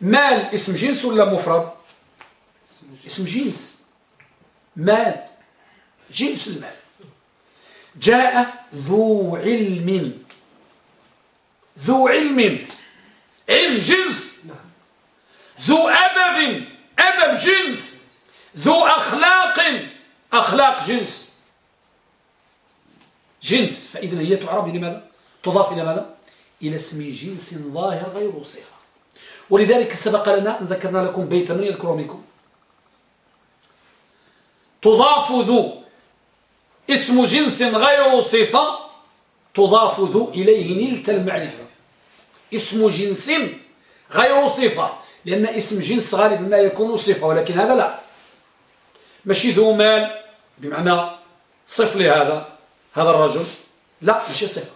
مال اسم جنس ولا مفرد؟ اسم جنس. مال. جنس المال. جاء ذو علم. ذو علم. علم جنس. ذو أدب. أدب جنس. ذو أخلاق. أخلاق جنس. جنس. فإذا هي تعرب لماذا تضاف إلى ماذا؟ إلى اسم جنس ظاهر غير صفة. ولذلك سبق لنا أن ذكرنا لكم بيتا من يذكر منكم تضاف ذو. اسم جنس غير صفة تضاف ذو إليه نلت المعرفة. اسم جنس غير صفة. لأن اسم جنس غالبا ما يكون صفة ولكن هذا لا. ماشي ذو مال بمعنى صف لهذا هذا الرجل. لا ماشي صفة.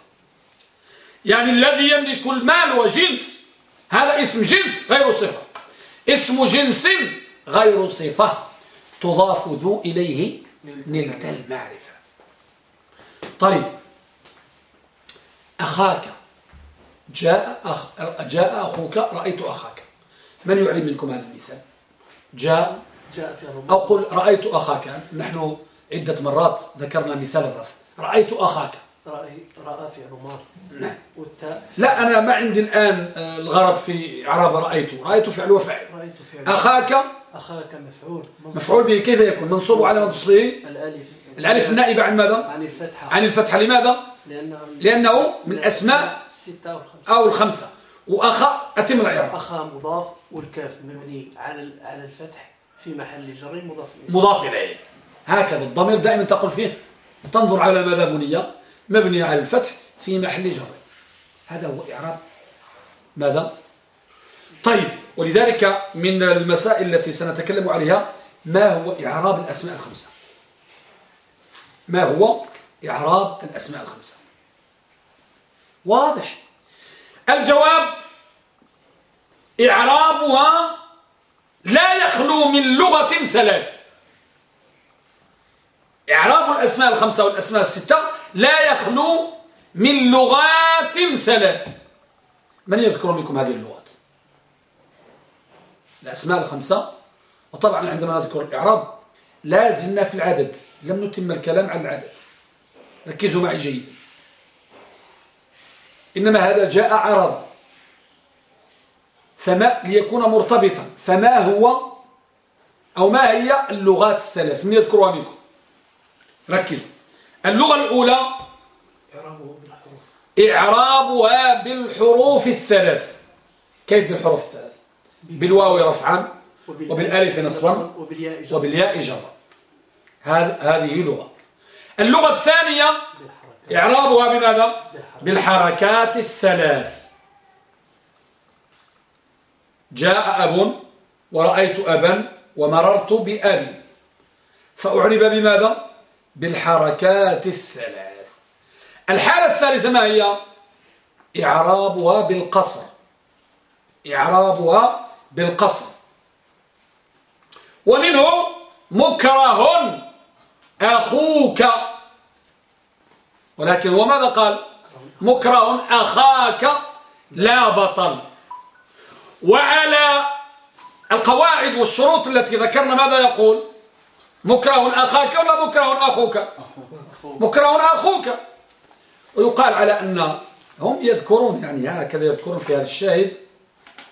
يعني الذي يملك المال وجنس هذا اسم جنس غير صفة. اسم جنس غير صفة تضاف ذو إليه نلت المعرفة. طيب. أخاك. جاء, أخ... جاء أخوك رأيت أخاك. من يعلم منكم هذا المثال؟ جاء أو قل رأيت أخاك. نحن عدة مرات ذكرنا مثال الرفع. رأيت أخاك. رأي رأى في عمر نعم. والتاء لا أنا ما عندي الآن آه، الغرض في إعراب رأيت رأيت فعل وفعل. رأيت في أخاك؟ أخاك مفعول. مفعول به. كيف يكون؟ منصوب على منصبه الألف. الألف النائبة عن ماذا؟ عن الفتحة. عن الفتحة. لماذا؟ لأنه لأنه من أسماء الستة والخمسة أو الخمسة. وأخا أتم الإعراب أخا مضاف والكاف مبني على على الفتح في محل جر مضاف إليه. مضاف إليه. هكذا. الضمير دائما تقول فيه تنظر على ماذا بنية مبني على الفتح في محل جر. هذا هو إعراب. ماذا؟ طيب ولذلك من المسائل التي سنتكلم عليها ما هو إعراب الأسماء الخمسة؟ ما هو إعراب الأسماء الخمسة؟ واضح. الجواب إعرابها لا يخلو من لغة ثلاث. إعراب الأسماء الخمسة والأسماء الستة لا يخلو من لغات ثلاث. من يذكر منكم هذه اللغات؟ الأسماء الخمسة. وطبعا عندما نذكر الإعراب لا زلنا في العدد لم نتم الكلام عن العدد. ركزوا معي جيدا إنما هذا جاء عرض. فما ليكون مرتبطا. فما هو أو ما هي اللغات الثلاث؟ من يذكرها منكم. ركزوا اللغة الأولى إعرابها بالحروف الثلاث. كيف بالحروف الثلاث؟ بالواو رفعا وبالألف نصبا وبالياء جر وبالياء جرا. هذه لغة. اللغة الثانية إعرابها بماذا؟ بالحركات الثلاث. جاء أب ورأيت أبا ومررت بأبي. فأعرب بماذا؟ بالحركات الثلاث. الحالة الثالثة ما هي؟ إعرابها بالقصر. إعرابها بالقصر. ومنه مكره أخوك. ولكن وماذا قال؟ مكره أخاك لا بطل. وعلى القواعد والشروط التي ذكرنا ماذا يقول؟ مكره أخاك ولا مكره أخوك؟ مكره أخوك. ويقال على أن هم يذكرون يعني هكذا يذكرون في هذا الشاهد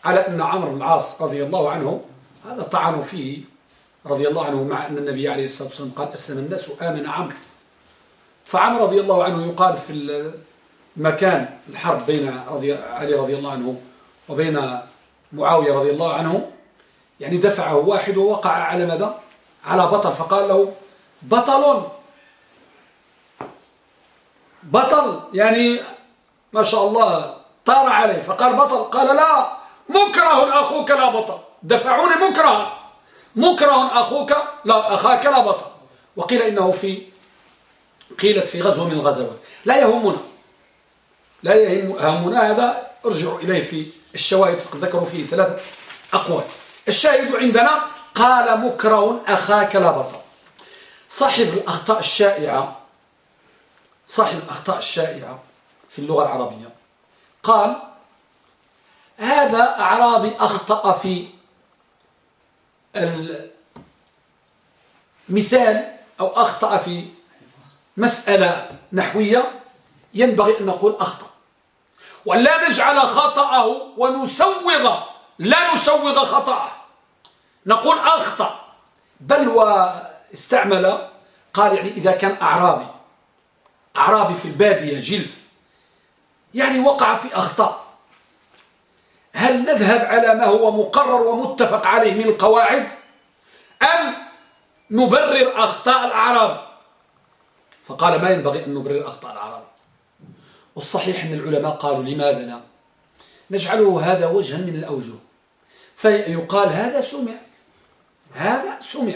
على أن عمرو بن العاص رضي الله عنه هذا طعنوا فيه رضي الله عنه مع أن النبي عليه الصلاة والسلام قال أسلم الناس وآمن عمرو. فعمر رضي الله عنه يقال في مكان الحرب بين رضي علي رضي الله عنه وبين معاوية رضي الله عنه يعني دفعه واحد ووقع على ماذا؟ على بطل. فقال له بطل. بطل يعني ما شاء الله طار عليه. فقال بطل قال لا مكره أخوك لا بطل. دفعوني مكره مكره أخوك لا أخاك لا بطل. وقيل إنه في قيلت في غزوة من الغزوات لا يهمنا. لا يهمنا هذا. ارجعوا إليه في الشواهد. ذكروا فيه ثلاثة أقوال. الشاهد عندنا قال مكره أخاك لا بطل. صاحب الأخطاء الشائعة صاحب الأخطاء الشائعة في اللغة العربية قال هذا أعرابي أخطأ في المثال أو أخطأ في مسألة نحوية ينبغي أن نقول أخطأ. ولا نجعل خطأه ونسوغ لا نسوغ خطأه. نقول أخطأ. بل واستعمل قال يعني إذا كان أعرابي. أعرابي في البادية جلف. يعني وقع في أخطاء هل نذهب على ما هو مقرر ومتفق عليه من القواعد؟ أم نبرر أخطاء الأعراب؟ فقال ما ينبغي أن نبرر أخطاء الأعراب. والصحيح أن العلماء قالوا لماذا لا؟ نجعله هذا وجها من الأوجه فيقال هذا سمع. هذا سمع.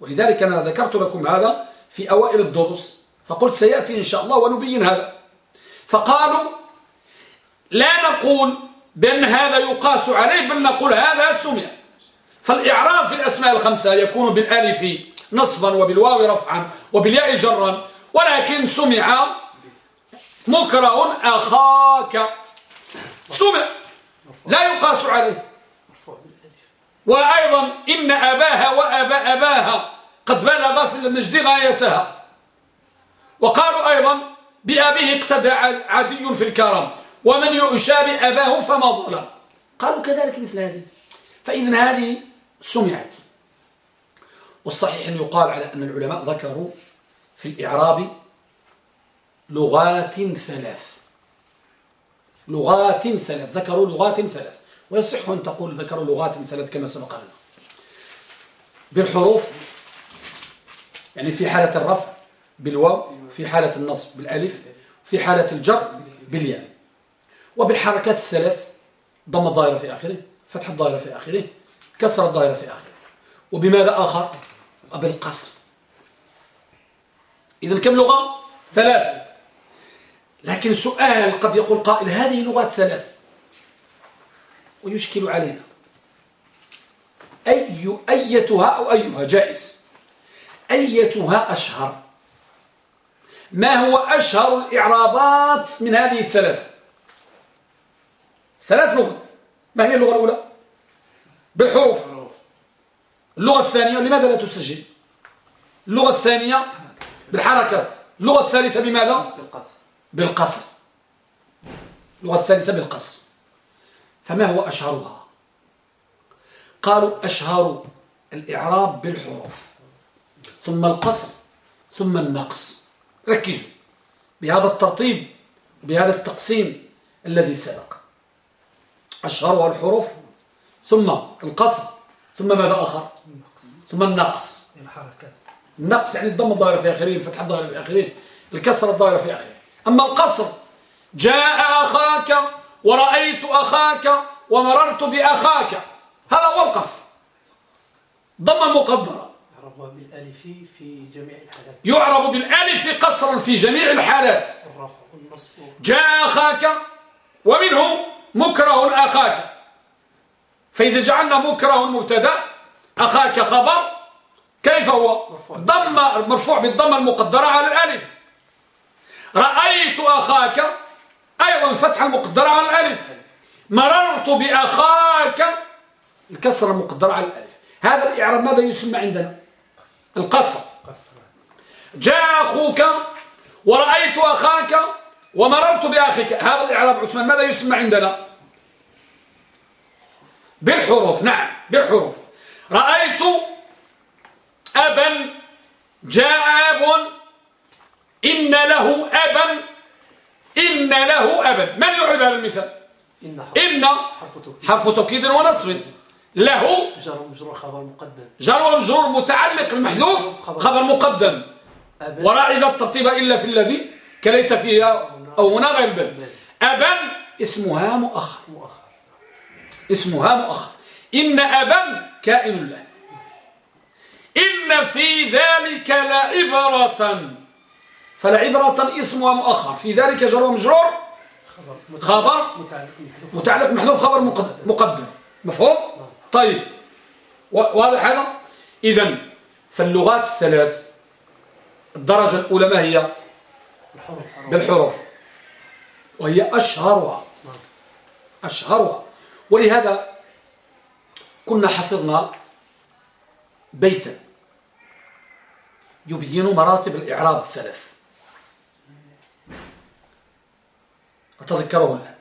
ولذلك أنا ذكرت لكم هذا في أوائل الدروس. فقلت سيأتي إن شاء الله ونبين هذا. فقالوا لا نقول بأن هذا يقاس عليه بل نقول هذا سمع. فالإعراب في الأسماء الخمسة يكون بالألف نصبا وبالواو رفعا وبالياء جرا. ولكن سمع مكره أخاك. سمع. لا يقاس عليه. وأيضا إن أباها وأبا أباها قد بلغ في المجد غايتها. وقالوا أيضا بأبيه اقتدى عدي في الكرم ومن يشابه أباه فما ظلم. قالوا كذلك مثل هذه. فإذن هذه سمعت. والصحيح أن يقال على أن العلماء ذكروا في الإعراب لغات ثلاث. لغات ثلاث ذكروا لغات ثلاث. ويصح أن تقول ذكروا لغات ثلاث كما سبق لنا. بالحروف يعني في حالة الرفع بالواو في حالة النصب بالألف في حالة الجر بالياء. وبالحركات الثلاث ضم الظاهرة في آخره فتح الظاهرة في آخره كسر الظاهرة في آخره. وبماذا آخر؟ بالقصر إذا كم لغة؟ ثلاثة لكن سؤال قد يقول قائل هذه لغات ثلاث. ويشكل علينا. أي أيتها أو أيها جائز. أيتها أشهر. ما هو أشهر الإعرابات من هذه الثلاثة؟ ثلاث لغات. ما هي اللغة الأولى؟ بالحروف. اللغة الثانية لماذا لا تسجل؟ اللغة الثانية بالحركات. اللغة الثالثة بماذا؟ بالقصر. اللغة الثالثة بالقصر. فما هو أشهرها؟ قالوا أشهر الإعراب بالحروف. ثم القصر ثم النقص. ركزوا. بهذا الترتيب وبهذا التقسيم الذي سبق. أشهرها الحروف ثم القصر ثم ماذا آخر؟ ثم النقص. النقص يعني الضم الظاهر في آخره الفتح الظاهر في آخره الكسر الظاهرة في آخره أما القصر جاء أخاك ورأيت أخاك ومررت بأخاك. هذا هو القصر ضم المقدرة يعرب بالألف في جميع الحالات. يعرب بالألف قصرا في جميع الحالات. جاء أخاك ومنه مكره أخاك. فإذا جعلنا مكره مبتدا أخاك خبر. كيف هو؟ ضم مرفوع بالضمه المقدرة على الألف. رأيت أخاك أيضا الفتحة المقدرة على الألف. مررت بأخاك. الكسرة المقدرة على الألف. هذا الإعراب ماذا يسمى عندنا؟ القصر. جاء أخوك ورأيت أخاك ومررت بأخيك. هذا الإعراب عثمان ماذا يسمى عندنا؟ بالحروف. نعم بالحروف. رأيت أبا جاء أب إن له أبا. إن له أبا من يعرب هذا المثال؟ إن حرف توكيد. ونصب. له جر ومجرور خبر مقدم. جر ومجرور متعلق المحذوف خبر مقدم. وراء إذا الترتيب إلا في الذي كليت فيها أو هنا غير بل أبا اسمها مؤخر. اسمها مؤخر. إن أبا كائن له. إن في ذلك لعبرة. فالعبرة اسمها مؤخر. في ذلك جر ومجرور خبر متعلق محذوف خبر مقدم. مفهوم؟ طيب. واضح هذا؟ إذا فاللغات الثلاث الدرجة الأولى ما هي؟ بالحروف. وهي أشهرها. أشهرها. ولهذا كنا حفظنا بيتا. يبين مراتب الإعراب الثلاث. أتذكره الآن.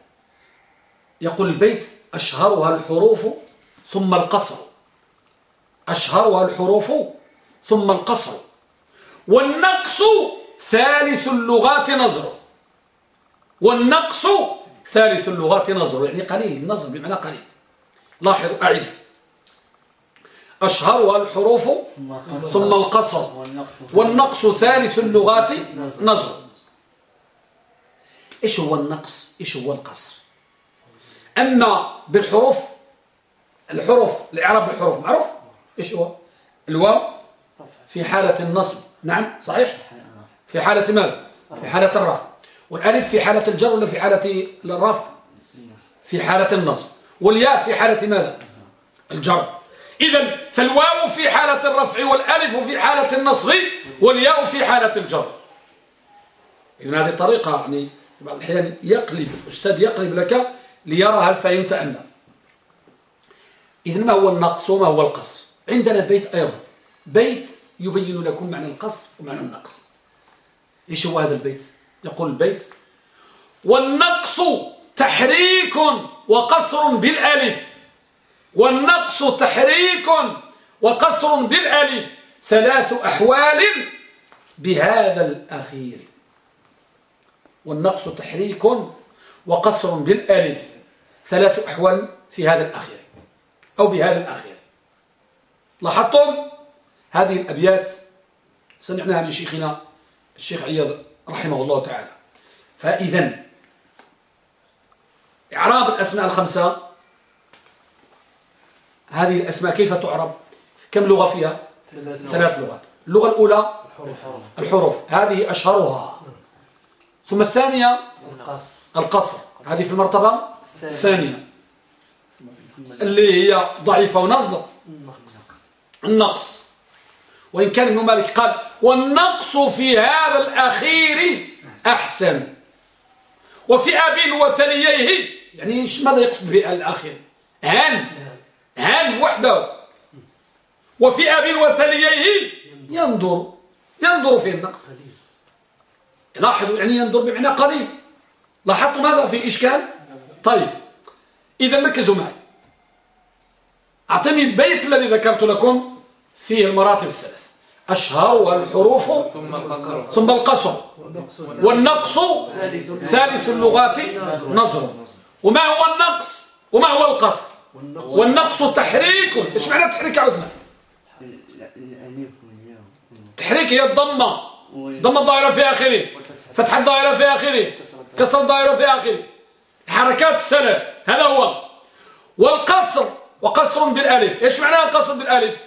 يقول البيت أشهرها الحروف ثم القصر. أشهرها الحروف ثم القصر. والنقص ثالث اللغات نظر. والنقص ثالث اللغات نظر. يعني قليل النظر بمعنى قليل. لاحظ أعد. أشهرها الحروف ثم القصر. والنقص ثالث اللغات نظر. إيش هو النقص إيش هو القصر أما بالحروف الحروف الإعراب بالحروف معروف إيش هو الواو في حالة النصب نعم صحيح في حالة ماذا في حالة الرفع والألف في حالة الجر ولا في حالة الرفع في حالة النصب والياء في حالة ماذا الجر إذا فالواو في حالة الرفع والألف في حالة النصب والياء في حالة الجر إذن هذه طريقة يعني بعض الأحيان يقلب الأستاذ يقلب لك ليرى هل فهمت أم لا. إذن ما هو النقص وما هو القصر؟ عندنا بيت أيضا. بيت يبين لكم معنى القصر ومعنى النقص. إيش هو هذا البيت؟ يقول البيت والنقص تحريك وقصر بالألف. والنقص تحريك وقصر بالألف. ثلاث أحوال بهذا الأخير. والنقص تحريك وقصر بالألف ثلاث أحوال في هذا الأخير أو بهذا الأخير. لاحظتم؟ هذه الأبيات سمعناها من شيخنا الشيخ عياض رحمه الله تعالى. فإذا إعراب الأسماء الخمسة. هذه الأسماء كيف تعرب؟ كم لغة فيها؟ ثلاث لغات. اللغة الأولى؟ الحروف. هذه أشهرها. ثم الثانية القصر. هذه في المرتبة الثانية. اللي هي ضعيفة ونظر النقص. وإن كان ابن مالك قال والنقص في هذا الأخير أحسن. وفي أب وتلييه يعني ماذا يقصد بالأخير؟ هان. هان وحده. وفي أب وتلييه ينظر. ينظر في النقص. لاحظوا يعني ينظر بمعنى قليل. لاحظتم هذا في إشكال؟ طيب إذا ركزوا معي. أعطني البيت الذي ذكرت لكم فيه المراتب الثلاث. أشهر الحروف ثم القصر. ثم القصر. والنقص ثالث اللغات نظر. وما هو النقص؟ وما هو القصر؟ والنقص تحريك. إيش معنى تحريك يا عثمان؟ تحريك هي الضمة. ضمة الظاهره في آخره. فتح الظاهرة في آخره. كسر الظاهرة في آخره. الحركات الثلاث هذا هو. والقصر وقصر بالألف. إيش معنى القصر بالألف؟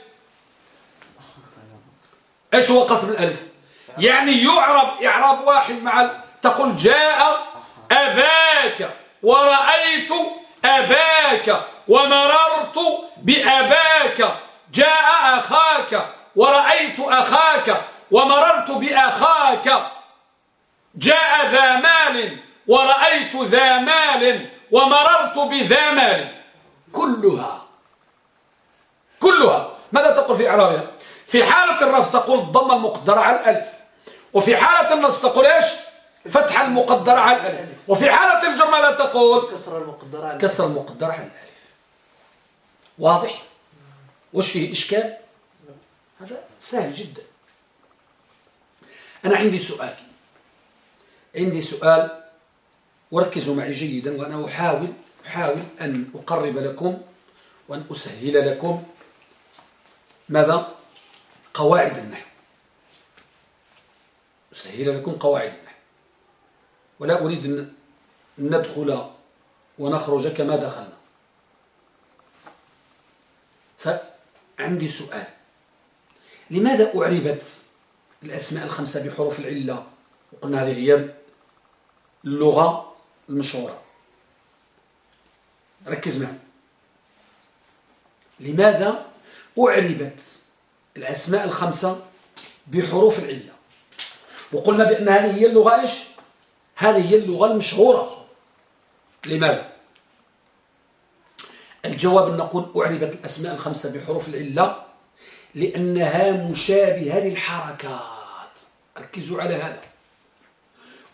إيش هو قصر بالألف؟ يعني يعرب إعراب واحد مع تقول جاء أباك ورأيت أباك ومررت بأباك. جاء أخاك ورأيت أخاك ومررت بأخاك. جاء ذا مال ورأيت ذا مال ومررت بذا مال. كلها. كلها. ماذا تقول في إعرابها؟ في حالة الرفع تقول الضمة المقدرة على الألف. وفي حالة النصب تقول إيش؟ فتح المقدرة على الألف. وفي حالة الجر ماذا تقول؟ كسر المقدرة على كسر المقدرة على الألف. واضح؟ وش فيه؟ إشكال؟ هذا سهل جدا. أنا عندي سؤال. عندي سؤال وركزوا معي جيدا وأنا أحاول أحاول أن أقرب لكم وأن أسهل لكم ماذا؟ قواعد النحو. أسهل لكم قواعد النحو. ولا أريد أن ندخل ونخرج كما دخلنا. فعندي سؤال. لماذا أعربت الأسماء الخمسة بحروف العلة؟ وقلنا هذه هي اللغة المشهورة. ركز معي. لماذا أعربت الأسماء الخمسة بحروف العلة؟ وقلنا بأن هذه هي اللغة إيش؟ هذه هي اللغة المشهورة. لماذا؟ الجواب أن نقول أعربت الأسماء الخمسة بحروف العلة لأنها مشابهة للحركات. ركزوا على هذا.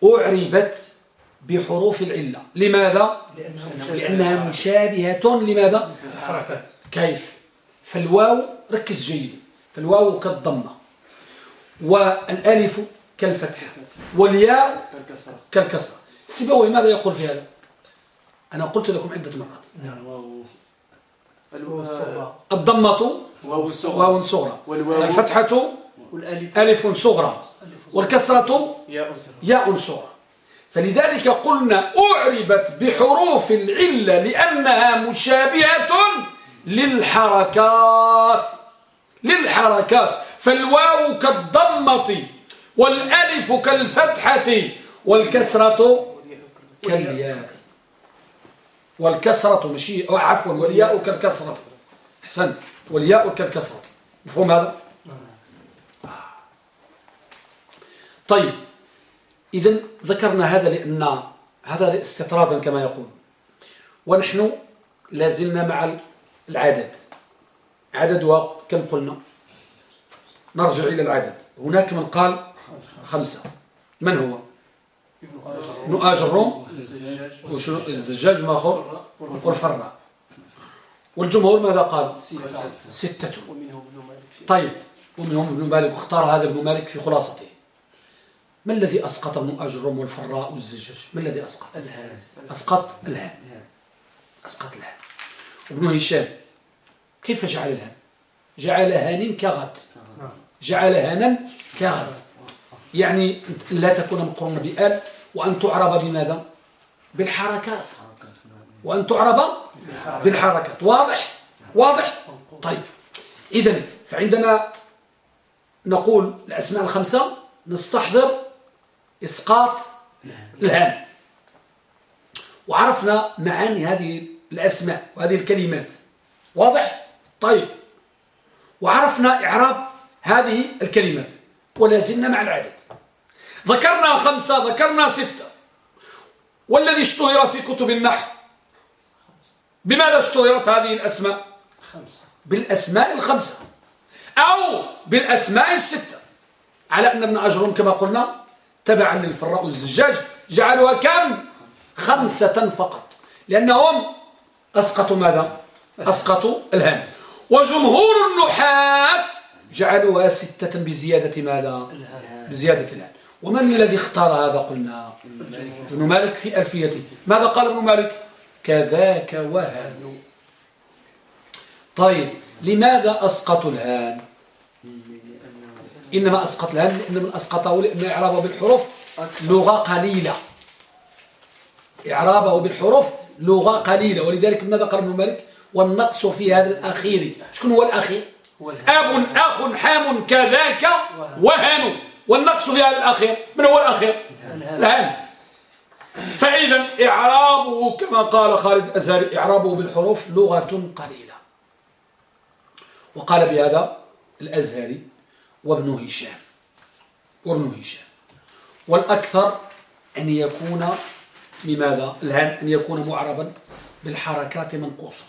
أعربت بحروف العلة. لماذا؟ لأنها مشابهة. لماذا؟ كيف؟ فالواو ركز جيد. فالواو كالضمة والألف كالفتحة. والياء كالكسرة. سيبوي ماذا يقول في هذا؟ أنا قلت لكم عدة مرات. الضمة واو صغرى. الفتحة ألف صغرى. والكسرة ياء صغرى. فلذلك قلنا أعربت بحروف العلة لأنها مشابهة للحركات للحركات. فالواو كالضمة والألف كالفتحة والكسرة كالياء. والكسرة مشي عفوا والياء كالكسرة. أحسنت. والياء كالكسرة. مفهوم هذا؟ طيب. إذا ذكرنا هذا لأن هذا استطرادا كما يقول. ونحن لازلنا مع العدد. عددها كم قلنا؟ نرجع إلى العدد. هناك من قال خمسة. من هو؟ نؤاج الروم. الزجاج ماخر والفراء والجمهور ماذا قال؟ ستة. طيب. ومنهم ابن مالك. واختار هذا ابن مالك في خلاصته. ما الذي أسقط ابن أجرم والفراء والزجاج ما الذي أسقط؟ الهان أسقط الهان أسقط الهان ابن هشام كيف جعل الهان جعل هان كغد. جعل هانا كغد. يعني لا تكون مقرونة بآل وأن تعرب بماذا؟ بالحركات. وأن تعرب بالحركات. واضح؟ واضح؟ طيب. إذن فعندما نقول الأسماء الخمسة نستحضر إسقاط الهام وعرفنا معاني هذه الأسماء وهذه الكلمات. واضح؟ طيب. وعرفنا إعراب هذه الكلمات. ولا زلنا مع العدد. ذكرنا خمسة ذكرنا ستة. والذي اشتهر في كتب النحو. بماذا اشتهرت هذه الأسماء؟ خمسة. بالأسماء الخمسة. أو بالأسماء الستة. على أن ابن أجرم كما قلنا تبعا للفراء والزجاج جعلوها كم؟ خمسة فقط. لأنهم أسقطوا ماذا؟ أسقطوا الهام وجمهور النحاة جعلوها ستة بزيادة ماذا؟ بزيادة الهام ومن الذي اختار هذا؟ قلنا. ابن مالك في ألفيته. ماذا قال ابن مالك؟ كذاك وهن. طيب لماذا أسقطوا الهان إنما أسقط الهان لأن من أسقطه لأن إعرابه بالحروف لغة قليلة. إعرابه بالحروف لغة قليلة. ولذلك ماذا قال ابن مالك؟ والنقص في هذا الأخير. شكون هو الأخير؟ أب أخ حام كذاك وهن. والنقص في هذا الأخير من هو الأخير؟ الهن فإذا إعرابه كما قال خالد الأزهري إعرابه بالحروف لغة قليلة. وقال بهذا الأزهري وابن هشام. وابن هشام. والأكثر أن يكون لماذا؟ الهن أن يكون معربا بالحركات منقوصة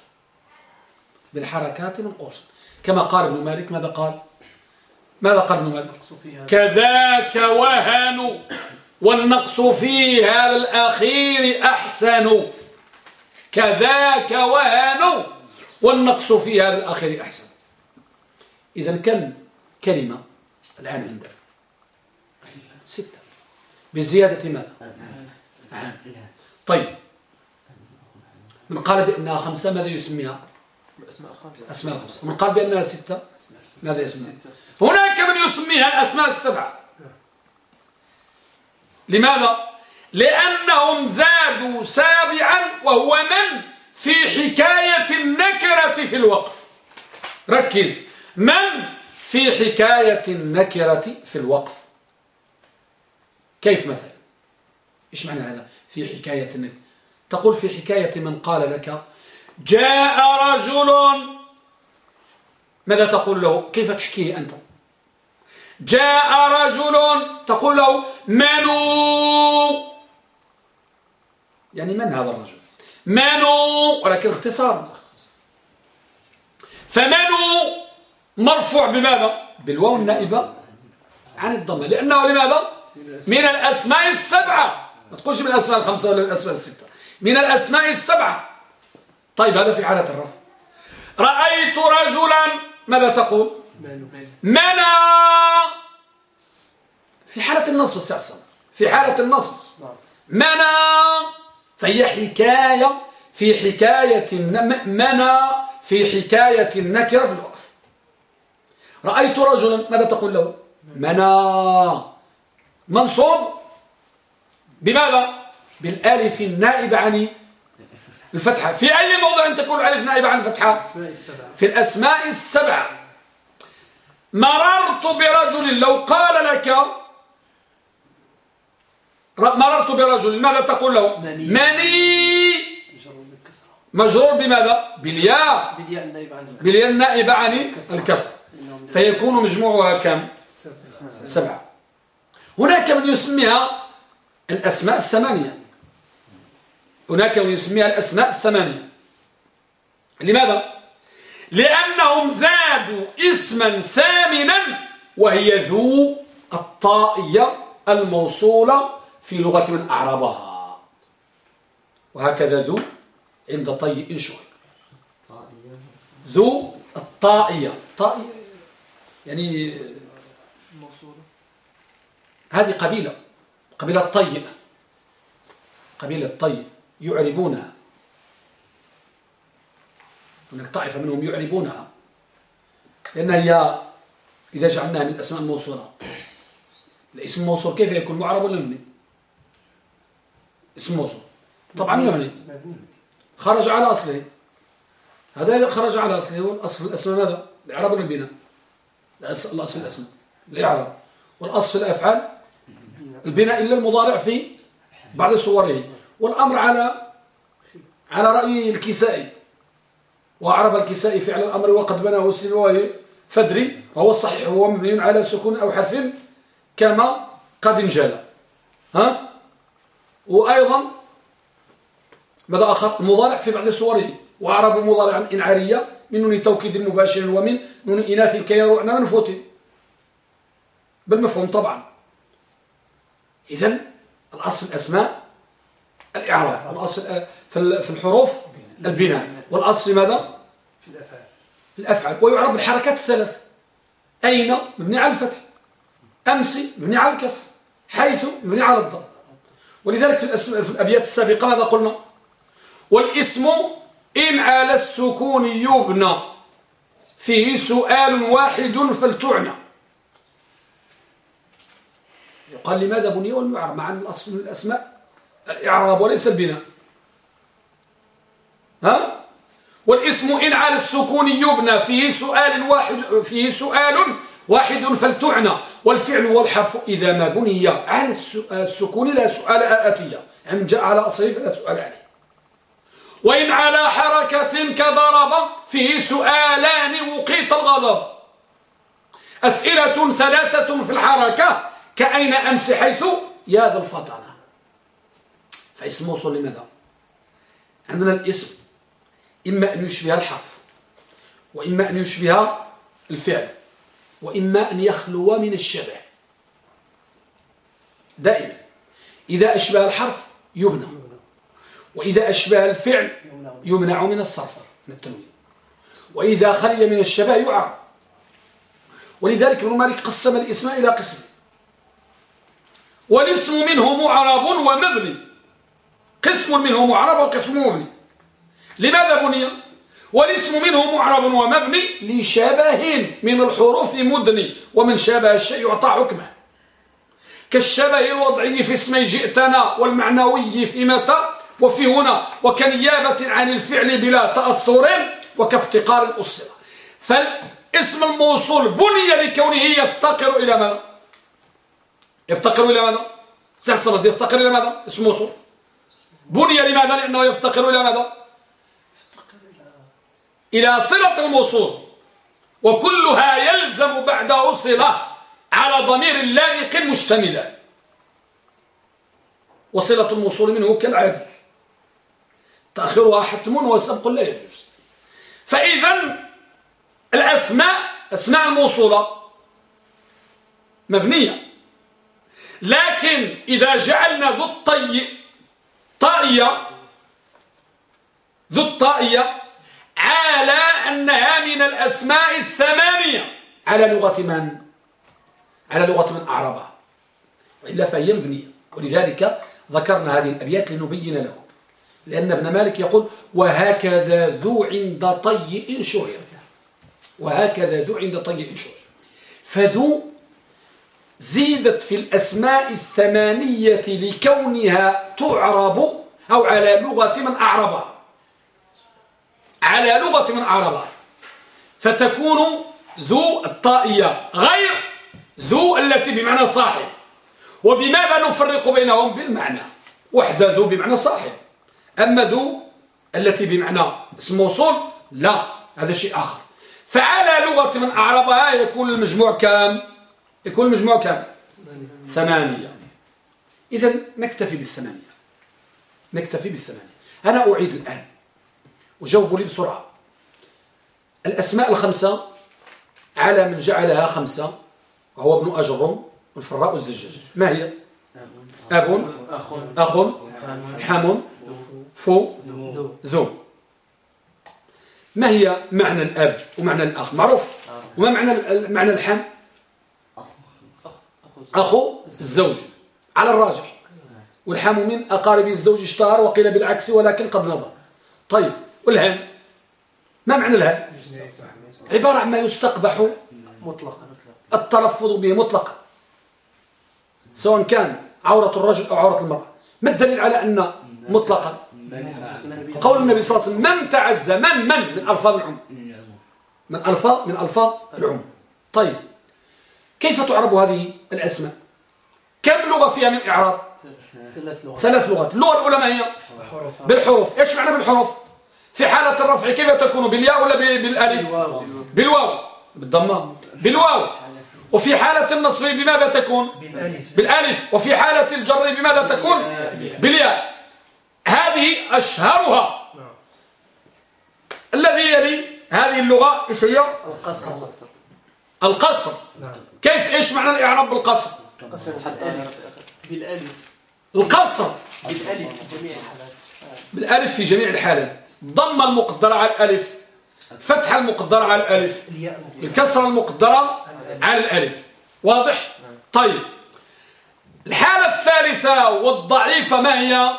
بالحركات منقوصة كما قال ابن مالك ماذا قال؟ ماذا قال ابن مالك؟ كذاك وهن والنقص في هذا الأخير أحسن. كذاك وهن والنقص في هذا الأخير أحسن. إذا كم؟ كلمة الآن عندنا ستة. بزيادة ماذا؟ طيب. من قال بأنها خمسة ماذا يسميها؟ أسماء خمسة أسماء خمسة من قال بأنها ستة ماذا يسميها؟ هناك من يسميها الأسماء السبعة. لماذا؟ لأنهم زادوا سابعا وهو من؟ في حكاية النكرة في الوقف. ركز. من؟ في حكاية النكرة في الوقف. كيف مثلا؟ إيش معنى هذا؟ في حكاية النكرة تقول في حكاية من قال لك جاء رجل ماذا تقول له؟ كيف تحكيه أنت؟ جاء رجل تقول له منو؟ يعني من هذا الرجل؟ منو؟ ولكن اختصار. فمنو؟ مرفوع بماذا؟ بالواو النائبة عن الضمة. لأنه لماذا؟ من الأسماء السبعة. ما تقولش من الأسماء الخمسة ولا الأسماء الستة. من الأسماء السبعة. طيب هذا في حالة الرفع رأيت رجلا ماذا تقول؟ منى في حالة النصب السادسة في حالة النصب. منى فهي حكاية في حكاية منى في حكاية النكرة في الوقف رأيت رجلا ماذا تقول له؟ منى منصوب بماذا؟ بالألف النائب عن الفتحة. في أي موضع تكون الألف نائبة عن الفتحة؟ في الأسماء السبعة. مررت برجل لو قال لك مررت برجل ماذا تقول له؟ مني, مني. مجرور بماذا؟ بالياء. بالياء النائبة عن الكسر فيكون مجموعها كم؟ سبعة. هناك من يسميها الأسماء الثمانية. هناك من يسميها الأسماء الثمانية. لماذا؟ لأنهم زادوا اسما ثامنا وهي ذو الطائية الموصولة في لغة من أعربها وهكذا ذو عند طي إنشور ذو الطائية. طائية. يعني هذه قبيلة قبيلة طيئة قبيلة طيب يعربونها. هناك طائفة منهم يعربونها لأنها هي إذا جعلناها من الأسماء الموصولة الاسم الموصول كيف يكون؟ معرب ولا مبني؟ اسم موصول. طبعا مبني. خرج على أصله. هذا خرج على أصله والأصل الأسماء ماذا الإعراب ولا البناء الأصل الأسماء الإعراب والأصل الأفعال البناء إلا المضارع في بعض صوره. والأمر على على رأي الكسائي. وأعرب الكسائي فعل الأمر وقد بناه السنوي فدري وهو الصحيح هو مبني على سكون أو حذف كما قد انجلى. ها؟ وأيضا ماذا آخر؟ المضارع في بعض صوره. وأعرب المضارع إنعارية. من نون توكيد مباشر ومن نون إناث كي يروعنا منفوت بالمفهوم طبعا. إذا الأصل الأسماء الإعراب والأصل في الحروف البناء. والأصل ماذا؟ في الأفعال. الأفعال. ويعرب بالحركات الثلاث. أين؟ مبني على الفتح. أمس مبني على الكسر. حيث مبني على الضم ولذلك في, في الأبيات السابقة ماذا قلنا؟ والاسم إن على السكون يبنى فيه سؤال واحد فلتعنى. قال لماذا بني ولم يعرب مع أن الأصل من الأسماء الإعراب وليس البناء. ها؟ والاسم إن على السكون يبنى فيه سؤال واحد فيه سؤال واحد فلتعنى. والفعل والحرف إذا ما بني على السكون لا سؤال آتية. عن جاء على أصله فلا سؤال عليه. وإن على حركة كضرب فيه سؤالان وقيت الغضب. أسئلة ثلاثة في الحركة كأين أمس حيث؟ يا ذا الفطنة. فاسم موصول لماذا؟ عندنا الاسم. إما أن يشبه الحرف وإما أن يشبه الفعل وإما أن يخلو من الشبه. دائما. إذا أشبه الحرف يبنى. وإذا أشبه الفعل يمنع من الصرف من التنوين. وإذا خلي من الشبه يعرب. ولذلك ابن مالك قسم الاسم إلى قسم. والاسم منه معرب ومبني. قسم منه معرب وقسم مبني. لماذا بني؟ والاسم منه معرب ومبني لشبه من الحروف مدني. ومن شبه الشيء يعطى حكمه. كالشبه الوضعي في اسمي جئتنا والمعنوي في متى وفي هنا وكنيابة عن الفعل بلا تأثر وكافتقار الأصلة فالاسم الموصول بني لكونه يفتقر إلى ماذا؟ يفتقر إلى ماذا؟ سعد صمد يفتقر إلى ماذا؟ اسم موصول. بني لماذا؟ لأنه يفتقر إلى ماذا؟ إلى صلة الموصول. وكلها يلزم بعده صلة على ضمير اللائق مشتملة. وصلة الموصول منه كالعاجز تأخيرها حتم وسبق لا يجوز. فإذا الأسماء أسماء الموصولة مبنية. لكن إذا جعلنا ذو الطي طائية ذو الطائية على أنها من الأسماء الثمانية. على لغة من؟ على لغة من أعربها. وإلا فهي مبنية. ولذلك ذكرنا هذه الأبيات لنبين لكم. لأن ابن مالك يقول وهكذا ذو عند طيء شهر وهكذا ذو عند طيء شهر فذو زيدت في الأسماء الثمانية لكونها تعرب أو على لغة من أعربها على لغة من أعربها فتكون ذو الطائية غير ذو التي بمعنى صاحب. وبماذا نفرق بينهم؟ بالمعنى. وحدة ذو بمعنى صاحب. أما ذو التي بمعنى اسم موصول لا هذا شيء آخر. فعلى لغة من أعربها يكون المجموع كام؟ يكون المجموع كام؟ ثمانية. إذا نكتفي بالثمانية. نكتفي بالثمانية. أنا أعيد الآن. وجاوبوا لي بسرعة. الأسماء الخمسة على من جعلها خمسة وهو ابن أجرم والفراء الزجاج. ما هي؟ أب. أخ. حم فو؟ ذو ما هي معنى الأب ومعنى الأخ؟ معروف. وما معنى معنى الحم؟ أخو الزوج. على الراجح. والحم من أقارب الزوج اشتهر وقيل بالعكس ولكن قد نظر. طيب والهم ما معنى الهم عبارة عن ما يستقبح مطلقا. التلفظ به مطلقا. سواء كان عورة الرجل أو عورة المرأة. ما الدليل على أن مطلقا؟ قول النبي صلى الله عليه وسلم من تعز من من من ألفاظ العم. من ألفاظ من ألفاظ العم. طيب كيف تعرب هذه الأسماء؟ كم لغة فيها من إعراب؟ ثلاث لغات. ثلاث لغات. اللغة الأولى ما هي؟ بالحروف. إيش معنى بالحروف؟ في حالة الرفع كيف تكون؟ بالياء ولا بالألف؟ بالواو. بالضمه بالواو. وفي حالة النصب بماذا تكون؟ بالألف. وفي حالة الجر بماذا تكون؟ بالياء. هذه أشهرها. الذي يلي هذه اللغة إيش هي؟ القصر القصر نعم. كيف إيش معنى الإعراب بالقصر بالألف. القصر بالألف في جميع الحالات. بالألف في جميع الحالات. ضم المقدرة على الألف. فتحة المقدرة على الألف. الكسرة المقدرة على الألف. واضح؟ طيب. الحالة الثالثة والضعيفة ما هي؟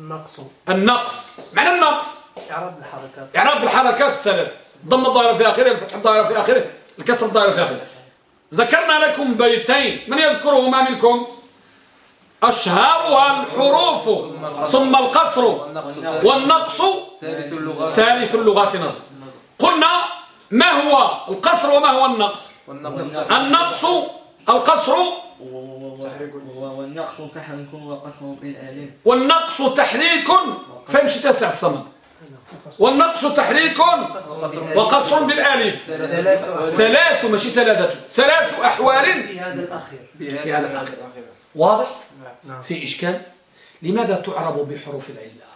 النقص. النقص. معنى النقص. إعراب الحركات. إعراب الحركات الثلاث. ضم الظاهرة في آخره الفتح الظاهرة في آخره الكسر الظاهرة في آخره. ذكرنا لكم بيتين. من يذكرهما منكم؟ أشهرها الحروف ثم القصر والنقص ثالث اللغات نظر قلنا ما هو القصر وما هو النقص؟ النقص القصر والنقص تحريك وقصر بالالف والنقص تحريك فهمش تسع صمد؟ والنقص تحريك وقصر بالألف. ثلاث ماشي ثلاثة. ثلاث أحوال في هذا الأخير. في هذا الأخير. واضح؟ نعم. في إشكال؟ لماذا تعرب بحروف العلة؟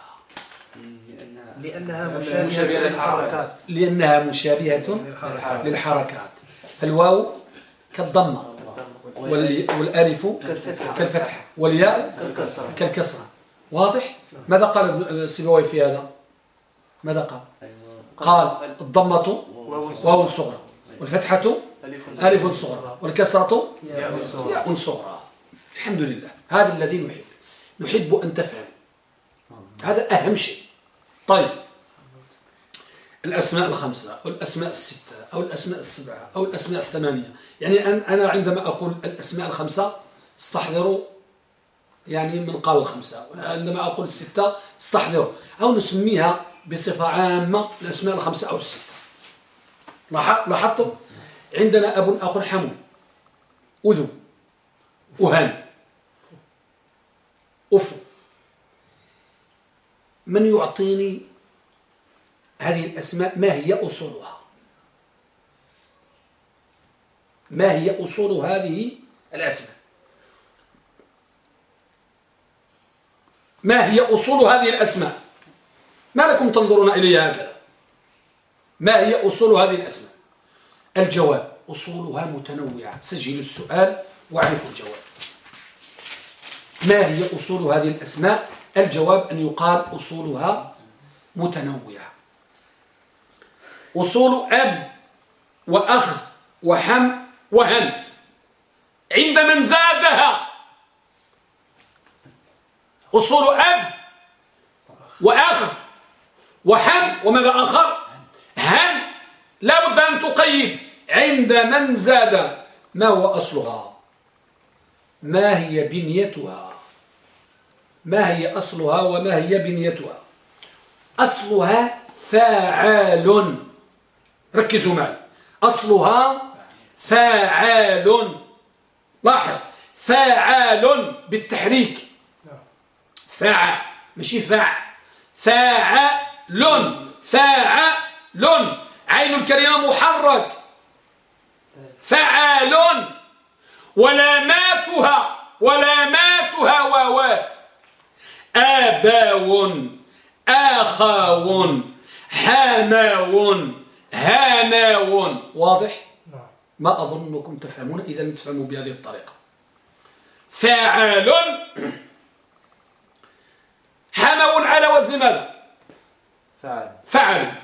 لأنها مشابهة للحركات. لأنها مشابهة للحركات. فالواو كالضمة. والألف كالفتحة. والياء كالكسرة. كالكسرة. واضح؟ ماذا قال سيبوي في هذا؟ ماذا قال؟ قال الضمة واو صغرى. والفتحة ألف صغرى. والكسرة ياء صغرى. الحمد لله. هذا الذي نحب. نحب أن تفهم. هذا أهم شيء. طيب. الأسماء الخمسة أو الأسماء الستة أو الأسماء السبعة أو الأسماء الثمانية. يعني أنا عندما أقول الأسماء الخمسة استحضروا يعني من قال الخمسة. عندما أقول الستة استحضروا. أو نسميها بصفة عامة الأسماء الخمسة أو الستة. لاحظتم؟ عندنا أب أخ حمو. أذو. أهان. أفو. من يعطيني هذه الأسماء ما هي أصولها؟ ما هي أصول هذه الأسماء؟ ما هي أصول هذه الأسماء؟ ما لكم تنظرون إلي هكذا؟ ما هي أصول هذه الأسماء؟ الجواب أصولها متنوعة. سجل السؤال واعرفوا الجواب. ما هي أصول هذه الأسماء؟ الجواب أن يقال أصولها متنوعة. أصول أب وأخ وحم وهن عند من زادها. أصول أب وأخ وحم وماذا آخر؟ هن لا بد أن تقيد. عند من زاد ما هو أصلها؟ ما هي بنيتها؟ ما هي أصلها وما هي بنيتها؟ أصلها فاعل. ركزوا معي. أصلها فاعل. لاحظ. فاعل بالتحريك. فاع. ماشي فاع. فاعل. فاعل. عين الكلمة محرك. فعال ولاماتها. ولاماتها واوات. آباو آخاو حاماو هاناو واضح؟ نعم. ما أظنكم تفهمون إذا لم تفهموا بهذه الطريقة. فاعل. حمو على وزن ماذا؟ فعل فعل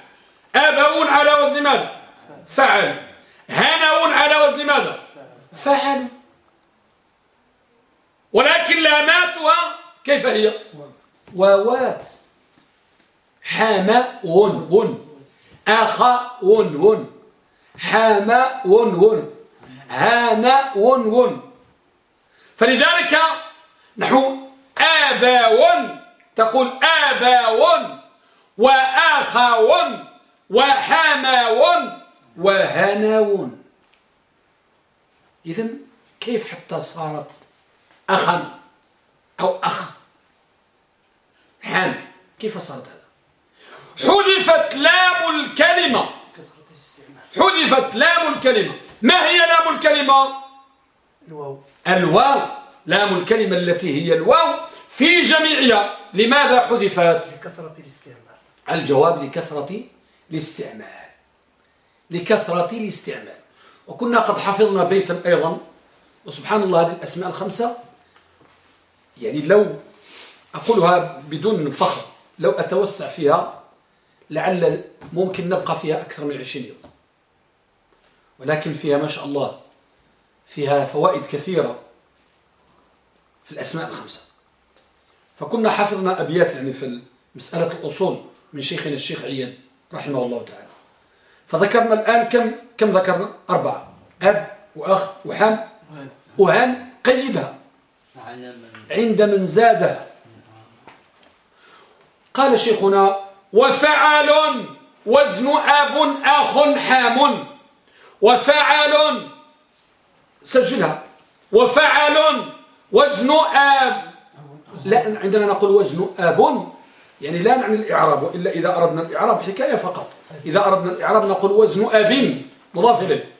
أبو على وزن ماذا؟ فعل هنو على وزن ماذا؟ فعل ولكن لاماتها كيف هي؟ واوات حما ون ون أخا ون ون. حما ون ون. هانا ون ون. فلذلك نحو آباون. تقول آباون. وآخاون. وحماون وهناون إذن كيف حتى صارت أخا أو أخ؟ حان. كيف صارت حذفت لام الكلمة. حذفت لام الكلمة. ما هي لام الكلمة؟ الواو. الواو. لام الكلمة التي هي الواو في جميعها. لماذا حذفت؟ لكثرة الاستعمال. الجواب لكثرة الاستعمال. لكثرة الاستعمال. وكنا قد حفظنا بيتا أيضا. وسبحان الله هذه الأسماء الخمسة. يعني لو أقولها بدون فخر لو أتوسع فيها لعل ممكن نبقى فيها أكثر من عشرين يوم. ولكن فيها ما شاء الله فيها فوائد كثيرة في الأسماء الخمسة. فكنا حفظنا أبيات يعني في مسألة الأصول من شيخنا الشيخ عياد رحمه الله تعالى. فذكرنا الآن كم كم ذكرنا؟ أربعة. أب وأخ وحام وهان قيدها. عند من زاده قال شيخنا وفعل وزن أب أخ حام وفعل سجلها. وفعل وزن آب. لا عندما نقول وزن آب. يعني لا نعني الإعراب إلا إذا أردنا الإعراب حكاية فقط. إذا أردنا الإعراب نقول وزن أب. مضاف إليه.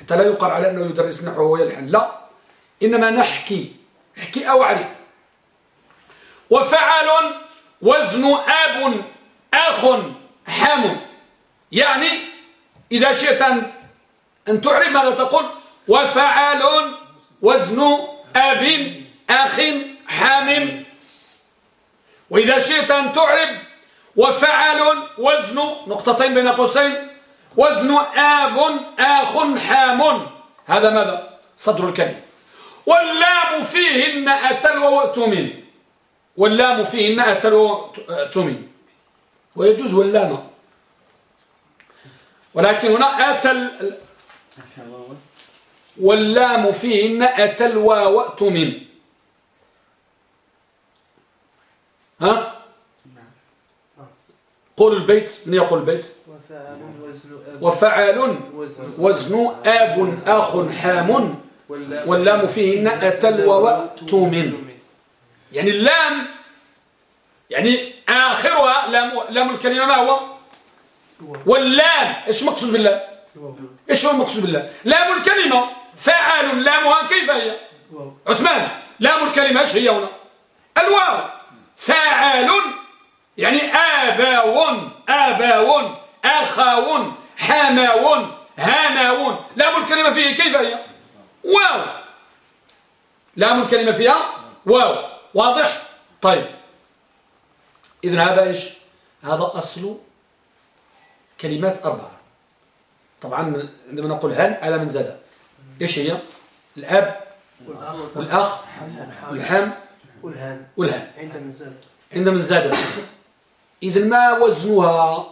حتى لا يقال على أنه يدرس نحو ويلحن. لا. إنما نحكي احكي أو أعرف. وفعل وزن أب. أخ حام. يعني إذا شئت أن تعرف ماذا تقول؟ وفعل وزن أب أخ حام. وإذا شئت أن تعرب وفعل وزن نقطتين بين قوسين وزن آب آخ حام. هذا ماذا؟ صدر الكلمة واللام فيهن أتل وتمن واللام فيهن أتل وتمن ويجوز واللام ولكن هنا أتل واللام فيهن أتل وتمن ها؟ قول البيت من يقول البيت؟ وفعال وزن آب أخ حام. واللام فيهن أتل وتؤمن يعني اللام يعني آخرها لام, لام الكلمة ما هو؟ واللام. إيش مقصود بالله إيش هو المقصود بالله لام الكلمة فعال لامها كيف هي؟ عثمان. لام الكلمة إيش هي هنا؟ الواو. فاعل يعني آباون آباون أخاون حماون هاناون لام الكلمة فيه. كيف هي؟ واو. لام الكلمة فيها؟ واو. واضح؟ طيب. إذن هذا إيش؟ هذا أصل كلمات أربعة. طبعا عندما نقول هن على من زاد. إيش هي؟ الأب والأخ والحم والهن. والهن. عند من زاد. عند من زاد. إذا ما وزنها؟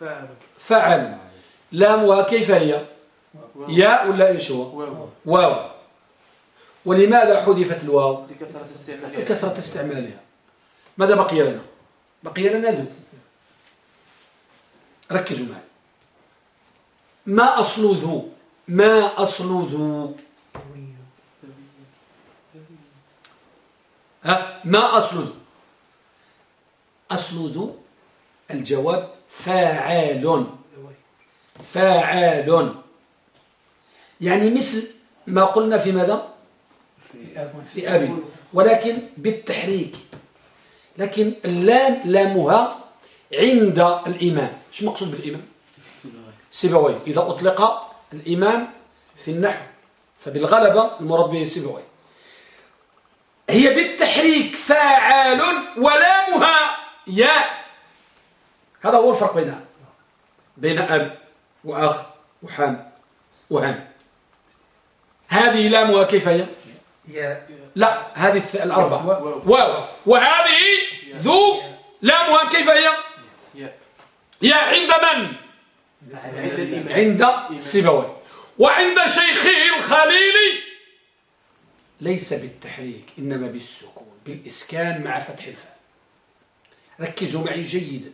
فعل فعل لامها كيف هي؟ ياء ولا إيش هو؟ واو. واو. ولماذا حذفت الواو؟ لكثرة استعمالها. لكثرة استعمالها. ماذا بقي لنا؟ بقي لنا ذو ركزوا معي. ما أصل ذو؟ ما أصل ذو؟ ها؟ ما أصل ذو؟ أصل ذو الجواب فاعل. فاعل. يعني مثل ما قلنا في ماذا؟ في أب. ولكن بالتحريك. لكن اللام لامها عند الإمام. إيش مقصود بالإمام؟ سيبوي. إذا أطلق الإمام في النحو فبالغلبة المراد به سيبوي. هي بالتحريك فاعل ولامها ياء. هذا هو الفرق بينها بين أب وأخ وحام وهان هذه لامها كيف هي؟ لام هذه الأربع واو وهذه ذو لامها كيف هي؟ يا. عند من؟ عند سيبويه. وعند شيخه الخليل ليس بالتحريك إنما بالسكون بالإسكان مع فتح الفاء. ركزوا معي جيدا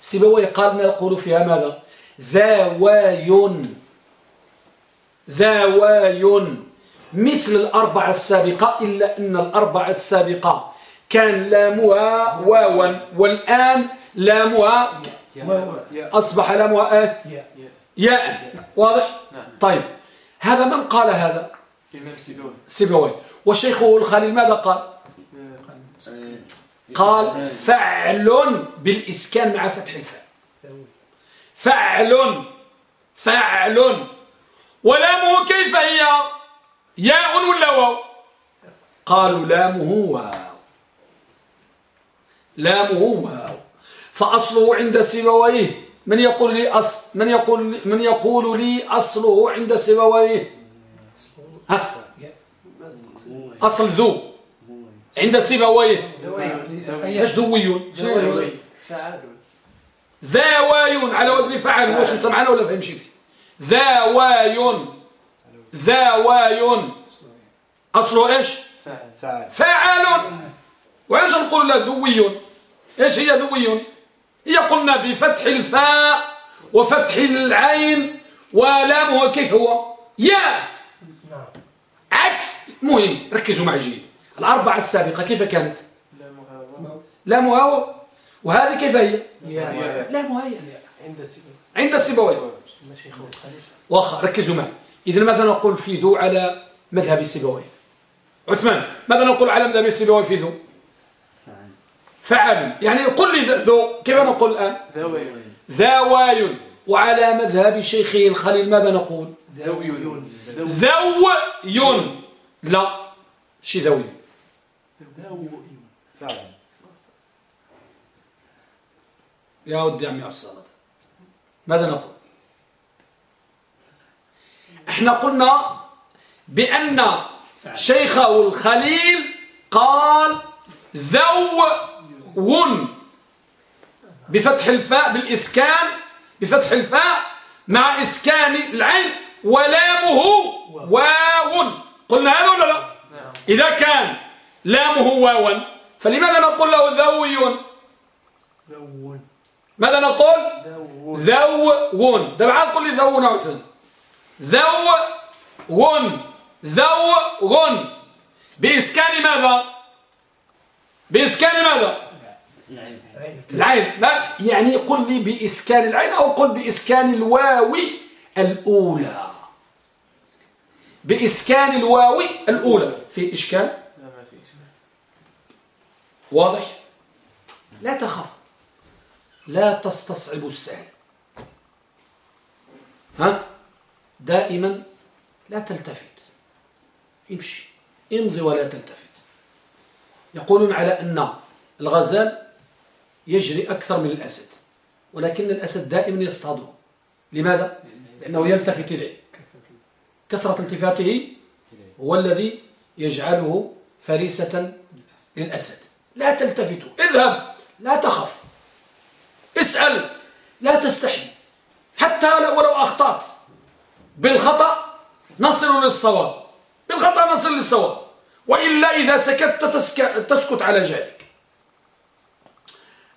سيبويه قال نقول فيها ماذا؟ ذاواي ذاواي مثل الأربعة السابقة إلا أن الأربعة السابقة كان لامها واوا والآن لامها أصبح لامها آه ياء. واضح. طيب. هذا من قال هذا؟ سيبوي. وشيخه الخليل ماذا قال؟ قال فعل بالإسكان مع فتح الفاء. فعل فعل. ولامه كيف هي؟ ياء ولا واو؟ قالوا لامه واو. لامه واو. فأصله عند سيبويه من يقول لي أص من يقول من يقول لي أصله عند سيبويه ها؟ أصل ذو. عند سيبويه إيش ذويون؟ ذاواي على وزن فعل واش انت معنا ولا فهم شيتي ذاواي ذاواي اصله إيش؟ فاعل. فاعل. وعلاش نقول لا ذوي إيش هي ذوي هي قلنا بفتح الفاء وفتح العين ولامه كيف هو؟ يا. نعم عكس. مهم. ركزوا معي جيد. الأربعة السابقة كيف كانت؟ لامها واو وهذه كيف هي؟ يا. لامها هي. عند السبب عند سيبويه ركزوا معي. إذا ماذا نقول في ذو على مذهب سيبويه عثمان ماذا نقول على مذهب سيبويه في ذو؟ فعل يعني قل لي ذو كيف نقول الآن؟ ذوي ذاواي وعلى مذهب شيخه الخليل ماذا نقول؟ ذويون ذوي لا شي ذوي. يا ودي عمي عبد الصمد. ماذا نقول؟ إحنا قلنا بأن شيخه الخليل قال ذو ون بفتح الفاء بالإسكان بفتح الفاء مع إسكان العين ولامه واو. قلنا هذا ولا لا؟ نعم. إذا كان لامه واوا فلماذا نقول له ذوي؟ ماذا نقول؟ ذوون دابا عاد قل لي ذوون عثمان ذوون ذوون بإسكان ماذا؟ بإسكان ماذا؟ العين. عين العين ما يعني قل لي بإسكان العين أو قل بإسكان الواو الأولى. بإسكان الواو الأولى. في إشكال؟ لا ما في واضح؟ لا تخف لا تستصعب السهل. ها؟ دائما لا تلتفت. امشي. امضي ولا تلتفت. يقولون على أن الغزال يجري أكثر من الأسد ولكن الأسد دائما يصطاده لماذا؟ لأنه يلتفت إليه. كثرة التفاته هو الذي يجعله فريسة للأسد. لا تلتفتوا اذهب. لا تخف اسأل. لا تستحي. حتى لو ولو أخطأت. بالخطأ نصل للصواب. بالخطأ نصل للصواب. وإلا إذا سكت تسك... تسكت على جهلك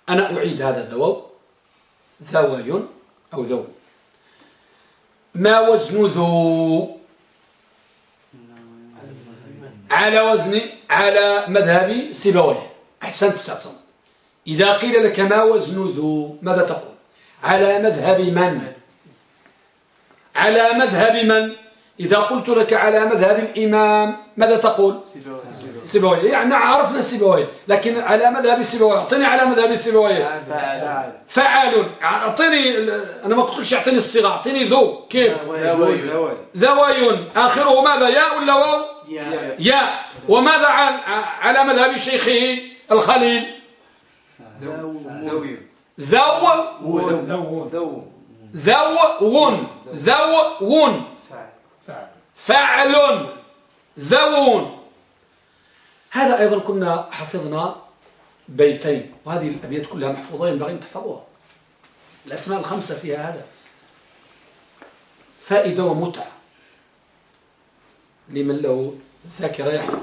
أنا أعيد هذا الذوو ذوي أو ذو ما وزن ذو؟ على وزن على مذهب سيبويه. أحسنت ساتم إذا قيل لك ما وزن ذو ماذا تقول؟ على مذهب من؟ على مذهب من؟ إذا قلت لك على مذهب الإمام ماذا تقول؟ سيبويه. يعني عرفنا سيبويه لكن على مذهب السيبويه أعطيني على مذهب السيبويه. فاعل فعال أعطيني أنا ما قلتلكش أعطيني الصيغة أعطيني ذو. كيف؟ ذوي. ذوي. ذوي. آخره ماذا؟ ياء ولا واو؟ يا ياء. وماذا عن على مذهب شيخه الخليل؟ ذوي. ذو. ذو ذو ذوون فعل. ذوون هذا أيضا كنا حفظنا بيتين وهذه الأبيات كلها محفوظة ينبغي أن تحفظوها. الأسماء الخمسة فيها هذا. فائدة ومتعة. لمن له ذاكرة يحفظ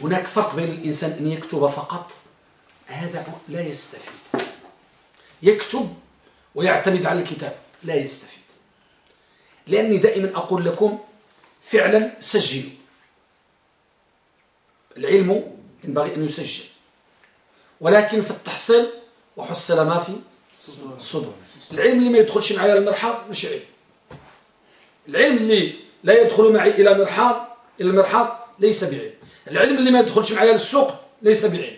هناك فرق بين الإنسان أن يكتب فقط. هذا لا يستفيد. يكتب ويعتمد على الكتاب. لا يستفيد. لأني دائما أقول لكم فعلا سجلوا. العلم ينبغي أن يسجل. ولكن في التحصيل وحصل ما في الصدور العلم اللي ما يدخلش معي المرحاض مش علم. العلم اللي لا يدخل معي إلى مرحاض إلى المرحاض ليس بعلم. العلم اللي ما يدخلش معي للسوق ليس بعلم.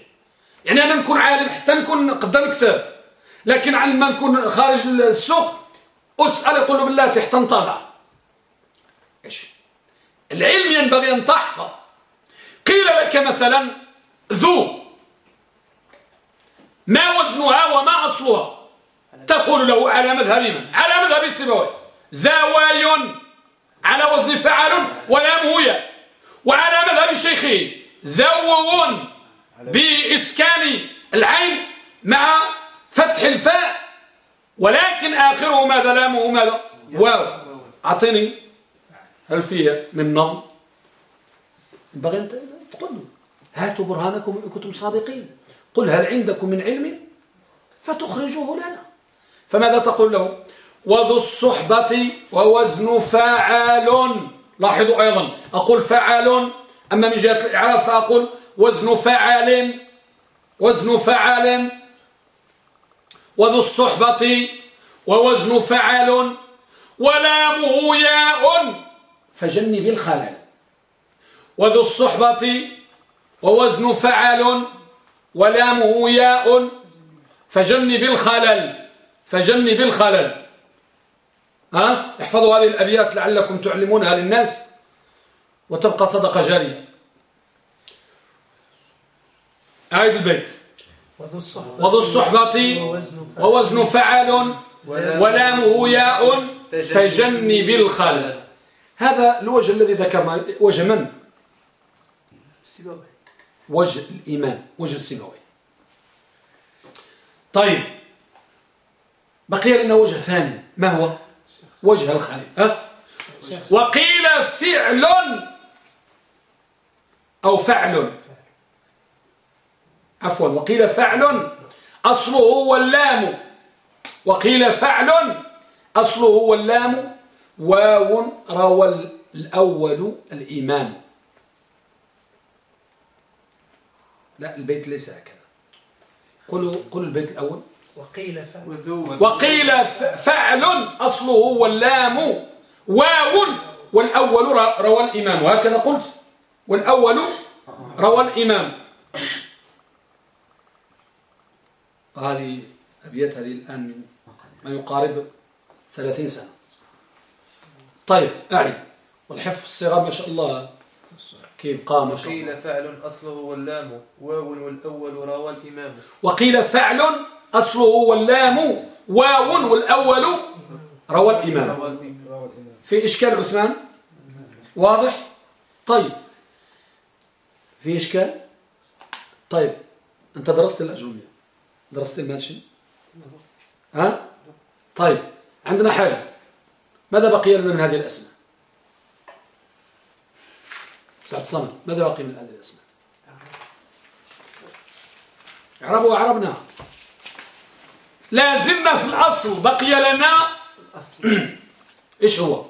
يعني أنا نكون عالم حتى نكون قدام كتاب لكن على ما نكون خارج السوق أسأل يقول له بالله تحت انتظع إيش؟ العلم ينبغي أن تحفظ. قيل لك مثلا ذو. ما وزنها وما أصلها. تقول له على مذهب من؟ على مذهب السبوي ذواي على وزن فعل ولامه ياء وعلى مذهب الشيخ ذوون بإسكان العين مع فتح الفاء. ولكن آخره ماذا؟ لامه ماذا؟ واو. أعطيني هل فيها من نظم. ينبغي أن تقول له هاتوا برهانكم إن كنتم صادقين. قل هل عندكم من علم؟ فتخرجوه لنا. فماذا تقول له؟ وذو الصحبة ووزن فاعل لاحظوا أيضا. أقول فعال. أما من جهة الإعراب فأقول وزن فعال. وزن فعال. وذو الصحبة ووزن فعال ولامه ياء فجنب الخلل وذو الصحبة ووزن فعال ولامه ياء فجنب الخلل فجنب الخلل ها؟ احفظوا هذه الأبيات لعلكم تعلمونها للناس وتبقى صدقة جارية. أعيد البيت. وذو الصحبة. ووزن فعال ولامه ياء فجنب الخلل هذا الوجه الذي ذكرنا وجه من؟ وجه الإمام وجه السبوي طيب. بقي لنا وجه ثاني. ما هو؟ وجه الخالق أه؟ وقيل فعل أو فعل. عفوا وقيل فعل أصله هو اللام وقيل فعل أصله هو اللام واو روى الأول الإمام. لا البيت ليس هكذا. قلوا قلوا البيت الأول. وقيل فعل. وقيل فعل أصله هو اللام واو والأول روى الإمام. وهكذا قلت. والأول روى الإمام. هذه أبيات هذه الآن من ما يقارب ثلاثين سنة. طيب أعد. والحفظ الصغار ما شاء الله كيف قام ما شاء الله. وقيل فعل أصله واللام واو والأول روى الإمام وقيل فعل أصله واللام واو والأول روى الإمام. في إشكال عثمان؟ واضح؟ طيب. في إشكال؟ طيب أنت درست الأجرمية درست الماتشي ها؟ طيب عندنا حاجة. ماذا بقي لنا من هذه الأسماء؟ سعد صمد ماذا بقي من هذه الأسماء؟ عربوا عربنا لازلنا في الأصل بقي لنا [CLEARS THROAT] إيش هو؟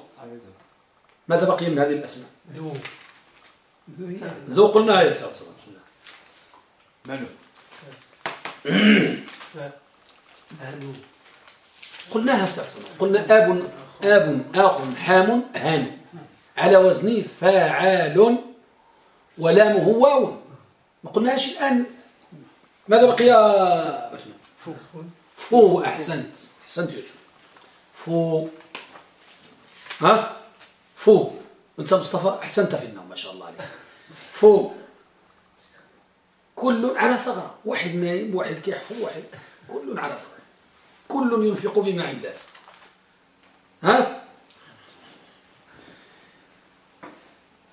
ماذا بقي من هذه الأسماء؟ ذو. ذو قلنا يا سعد صمد منو؟ [CLEARS THROAT] قلناها سابقا قلنا أب آب آخ حام هان على وزن فاعال ولامه واو. ما قلناش الآن. ماذا بقي فو فو أحسنت. أحسنت يوسف فو. ها؟ فو. أنت مصطفى أحسنت في النوم ما شاء الله عليك. فو. كل على ثغرة. واحد نايم واحد كيحفظ واحد. كل على ثغرة. كل ينفق بما عنده ها؟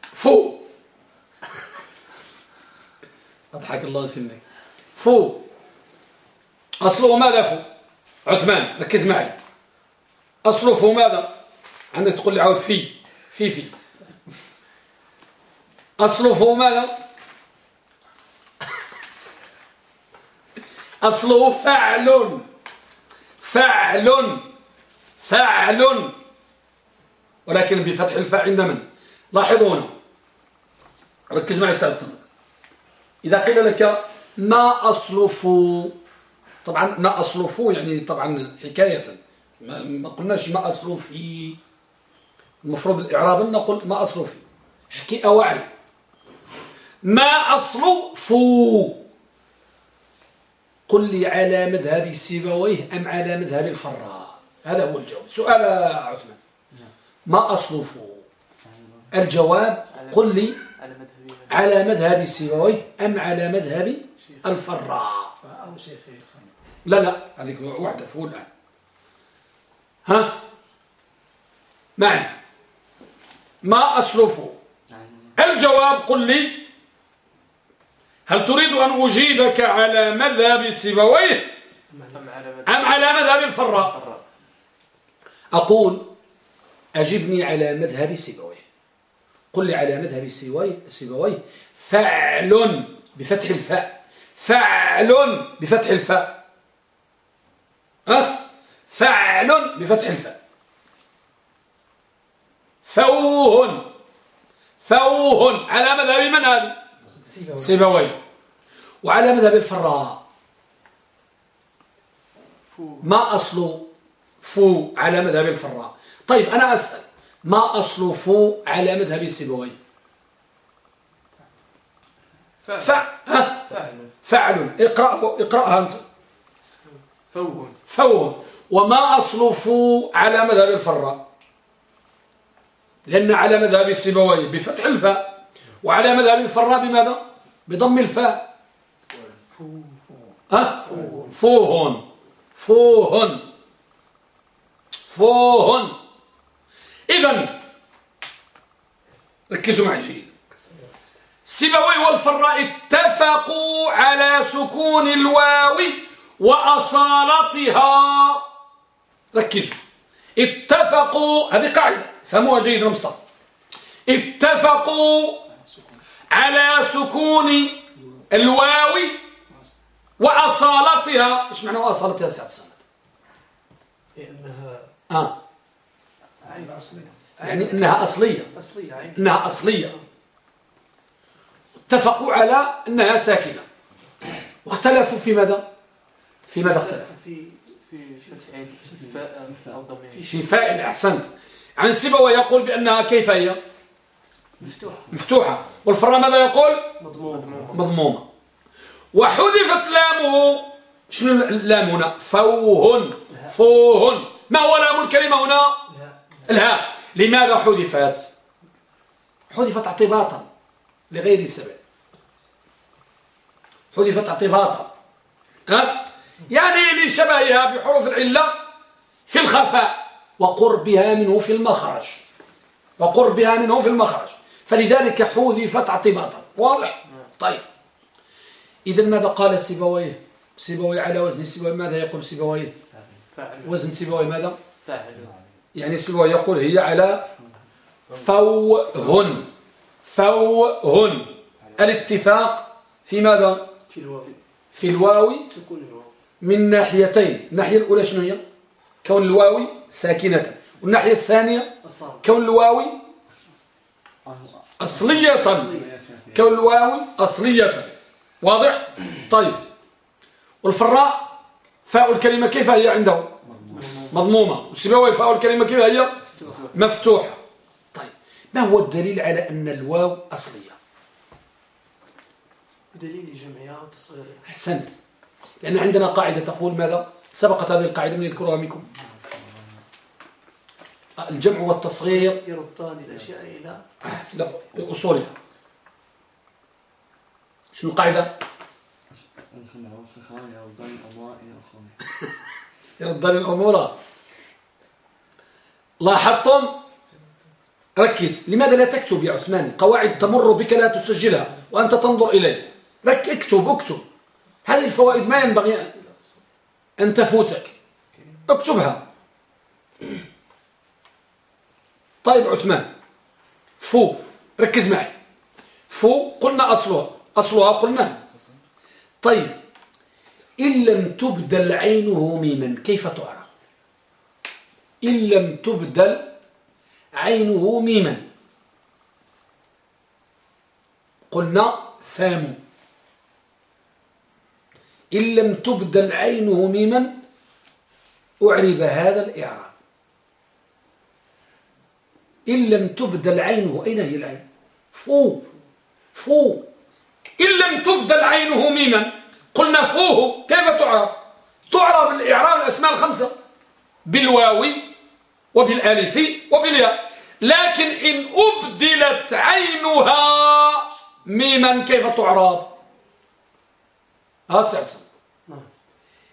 فو. أضحك الله سنك فو. أصله ماذا فو؟ عثمان ركز معي. أصله فو ماذا؟ عندك تقول لي عاود في في في. أصله فو ماذا؟ أصله فعل. فعل. فعل. ولكن بفتح الفاء عند من؟ لاحظوا هنا. ركز معي السادس إذا قيل لك ما أصلف طبعا ما أصلف يعني طبعا حكاية. ما قلناش ما أصلفي المفروض الإعراب نقول ما أصلفي حكي أوعري. ما أصلفوا قل لي على مذهب سيبويه أم على مذهب الفراء؟ هذا هو الجواب. سؤال عثمان. ما أصنفه الجواب؟ قل لي على مذهب سيبويه أم على مذهب الفراء؟ لا لا هذيك واحدة فوق الآن. ها؟ معي. ما أصرفه الجواب قل لي هل تريد أن أجيبك على مذهب سيبويه؟ أم على مذهب الفراء أقول أجبني على مذهب سيبويه. قل لي على مذهب سيبويه فعل بفتح الفاء. فعل بفتح الفاء. ها؟ فعل بفتح الفاء. فوه فوه على مذهب من هذا سيبويه. وعلى مذهب الفراء. ما أصل فو على مذهب الفراء؟ طيب أنا أسأل. ما أصل فو على مذهب سيبويه؟ فعل فعل اقرأ اقرأها أنت. فوه. فوه. وما أصل فو على مذهب الفراء؟ لأن على مذهب السيبوي بفتح الفاء. وعلى مذهب الفراء بماذا؟ بضم الفاء. ها؟ فوه فوه فوه إذا ركزوا معي جيد. السيبوي والفراء اتفقوا على سكون الواو وأصالتها. ركزوا. اتفقوا هذه قاعدة. فهموها جيدا مصطفى اتفقوا على سكون الواو وأصالتها. إيش معنى وأصالتها سعد سند؟ لأنها آه. عين أصلية. يعني إنها أصلية. أصلية عين. إنها أصلية. اتفقوا على أنها ساكنة. واختلفوا في ماذا؟ في ماذا اختلفوا؟ في في ضمير في فاعل أحسنت. عن سيبويه يقول بأنها كيف هي؟ مفتوح مفتوحة. والفراء ماذا يقول؟ مضموم مضمومة. وحذفت لامه شنو اللام هنا؟ فوه فوه ما هو لام الكلمة هنا؟ الهاء. لماذا حذفت؟ حذفت اعتباطا لغير سبب. حذفت اعتباطا. ها؟ يعني لشبهها بحروف العلة في الخفاء. وقربها منه في المخرج. وقربها منه في المخرج. فلذلك حذفت اعتباطا. واضح؟ طيب. إذا ماذا قال سيبويه سيبويه على وزن. سيبويه ماذا يقول سيبويه وزن سيبويه ماذا؟ فاعل. يعني سيبويه يقول هي على فوهن. فوهن. الاتفاق في ماذا؟ في الواو. في الواو. من ناحيتين. الناحية الأولى شنو هي؟ كون الواو ساكنة. والناحية الثانية؟ كون الواو أصلية. كون الواو أصلية. واضح؟ طيب. والفراء فاء الكلمة كيف هي عنده؟ مضمومة. والسباوي فاء الكلمة كيف هي؟ مفتوحة. طيب. ما هو الدليل على أن الواو أصلية؟ بدليل جمعها وتصغيرها أحسنت. لأن عندنا قاعدة تقول ماذا؟ سبقت هذه القاعدة من يذكرها منكم الجمع والتصغير. يردان الأشياء إلى لا أصولها شنو القاعدة؟ يرد الأمور. لاحظتم؟ ركز. لماذا لا تكتب يا عثمان؟ قواعد تمر بك لا تسجلها وأنت تنظر إليه رك اكتب اكتب. هذه الفوائد ما ينبغي أن تفوتك. اكتبها. طيب عثمان. فو ركز معي. فو قلنا أصلها أصلها قلنا. طيب إن لم تبدل عينه ميما كيف تعرف إن لم تبدل عينه ميما. قلنا ثام. إن لم تبدل عينه ميما أعرب هذا الإعراب. إن لم تبدل عينه أين هي العين؟ فو فو إن لم تبدل عينه ميما. قلنا فوه. كيف تعرب؟ تعرب الإعراب الأسماء الخمسة. بالواو وبالألف وبالياء. لكن إن أبدلت عينها ميما كيف تعرب؟ ها سعسا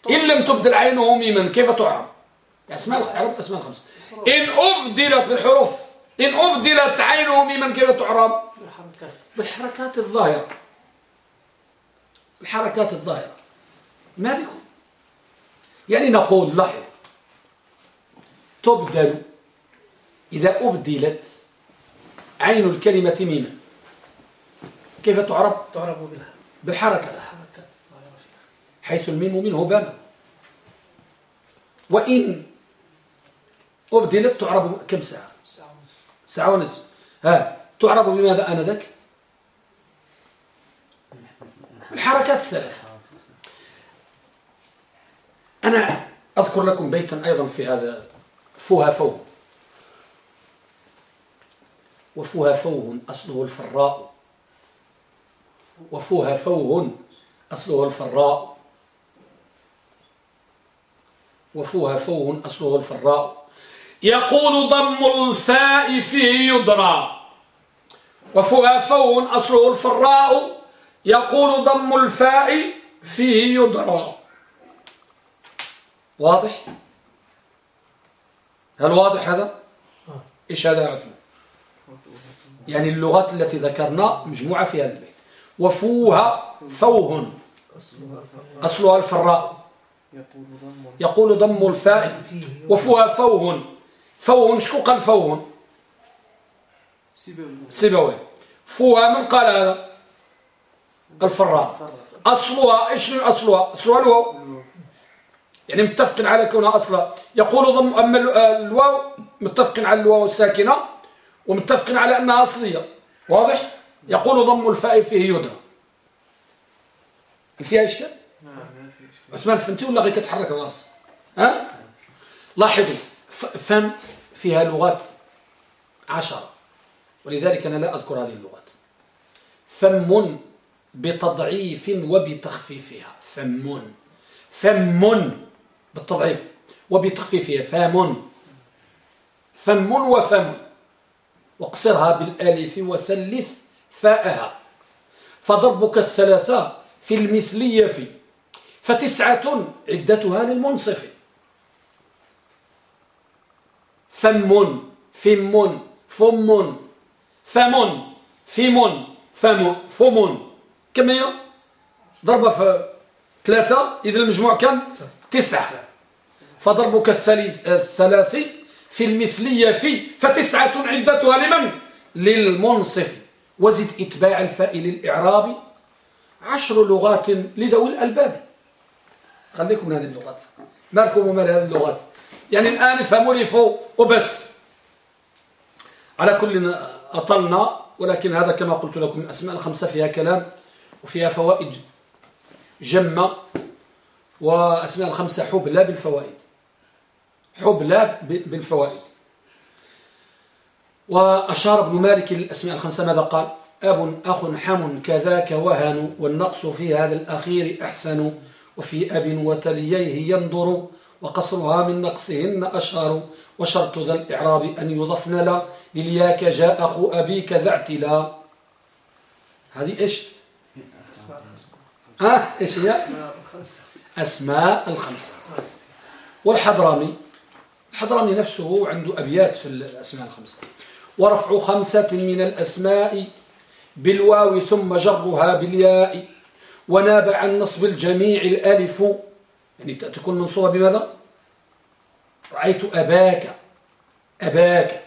إن لم تبدل عينه ميما كيف تعرب؟ أسماء الأسماء الخمسة. إن أبدلت بالحروف إن أبدلت عينه ميما كيف تعرب؟ الحركات بالحركات الظاهرة. الحركات الظاهرة. ما بيكون. يعني نقول لاحظ. تبدل إذا أبدلت عين الكلمة ميما. كيف تعرب؟ بالها بالحركة. حيث الميم منه بان وإن أبدلت تعرب كم ساعة؟ ساعة ونصف. ها تعرب بماذا آنذاك الحركات الثلاث أنا أذكر لكم بيتا أيضا في هذا فوها فوه وفوها فوه أصله الفراء. وفوها فوه أصله الفراء. وفوها فوه أصله الفراء. يقول ضم الفاء فيه يدرى. وفوها فوه أصله الفراء. يقول ضم الفاء فيه يدرى. واضح؟ هل واضح هذا؟ إيش هذا يعطي يعني اللغات التي ذكرنا مجموعة في هذا البيت. وفوها فوه أصلها الفراء. يقول ضم الفاء. وفوها فوه فوه شكو قال فوه سيبوي. فوها من قال هذا؟ الفراء أصلها إيش من أصلها؟ أصلها الواو. يعني متفق على كونها أصلا يقول ضم أما الواو متفق على الواو الساكنة ومتفق على أنها أصلية. واضح؟ يقول ضم الفاء فيه يدرى. فيها إشكال؟ عثمان فهمتي ولا غير كتحرك الرأس؟ ها؟ لاحظوا فم فيها لغات عشرة ولذلك أنا لا أذكر هذه اللغات. فم بتضعيف وبتخفيفها. فم. فم بالتضعيف وبتخفيفها. فم. فم وفم. واقصرها بالألف وثلث فاءها. فضربك الثلاثة في المثلية في. فتسعة عدتها للمنصف. فم فم فم فم فم فم فم. كم هي؟ ضربة في ثلاثة إذا المجموع كم؟ تسعة. فضربك الثلاث في المثلية في فتسعة عدتها لمن؟ للمنصف. وزد إتباع الفاء للإعراب عشر لغات لذوي الألباب. خليكم من هذه اللغات. مالكم ومال هذه اللغات. يعني الآن افهموا لي فوق وبس. على كل أطلنا ولكن هذا كما قلت لكم الأسماء الخمسة فيها كلام وفيها فوائد جمة وأسماء الخمسة حب لا بالفوائد. حب لا بالفوائد. وأشار ابن مالك للأسماء الخمسة ماذا قال؟ أب أخ حم كذاك وهن والنقص في هذا الأخير أحسن وفي أب وتليه ينظر وقصرها من نقصهن أشهر وشرط ذا الإعراب أن يضفن لا للياك جاء أخو أبيك ذا اعتلا. هذه إيش؟ ها؟ إيش هي؟ أسماء الخمسة. والحضرامي الحضرامي نفسه عنده أبيات في الأسماء الخمسة. ورفع خمسة من الأسماء بالواو ثم جرها بالياء وناب عن نصب الجميع الألف يعني تكون منصوبة بماذا؟ رأيت أباك أباك.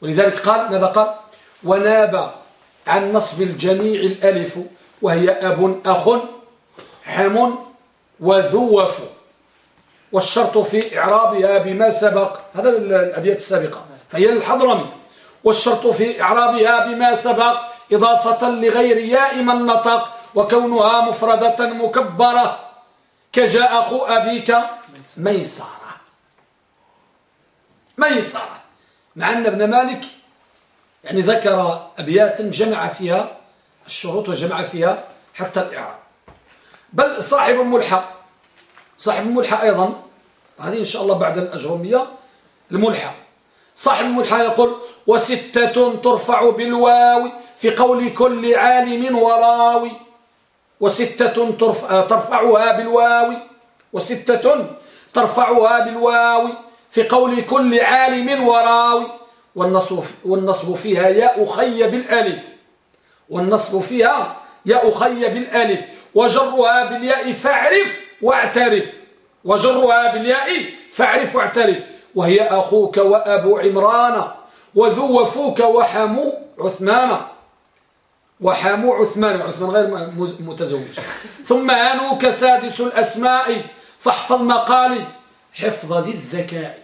ولذلك قال ماذا قال؟ وناب عن نصب الجميع الألف وهي أب أخ حم وذوف. والشرط في إعرابها بما سبق هذا الأبيات السابقة فهي الحضرمي والشرط في إعرابها بما سبق إضافة لغير ياء من نطق وكونها مفردة مكبرة. كجاء أخو أبيك ميسرة. ميسرة. مع أن ابن مالك يعني ذكر أبيات جمع فيها الشروط وجمع فيها حتى الإعراب. بل صاحب الملحى صاحب الملحى أيضا هذه إن شاء الله بعد الأجرمية الملحى صاحب الملحى يقول وستة ترفع بالواو في قول كل عالم وراوي وستة ترفع ترفعها بالواو وستة ترفعها بالواو في قول كل عالم وراوي والنصب, والنصب فيها يا أخي بالألف. والنصب فيها يا أخي بالألف. وجرها بالياء فاعرف واعترف. وجرها بالياء فاعرف واعترف. وهي أخوك وأبو عمران وذو وفوك وحمو عثمان. وحمو عثمان عثمان غير متزوج. ثم أنوك سادس الأسماء فاحفظ مقالي حفظ ذي الذكاء.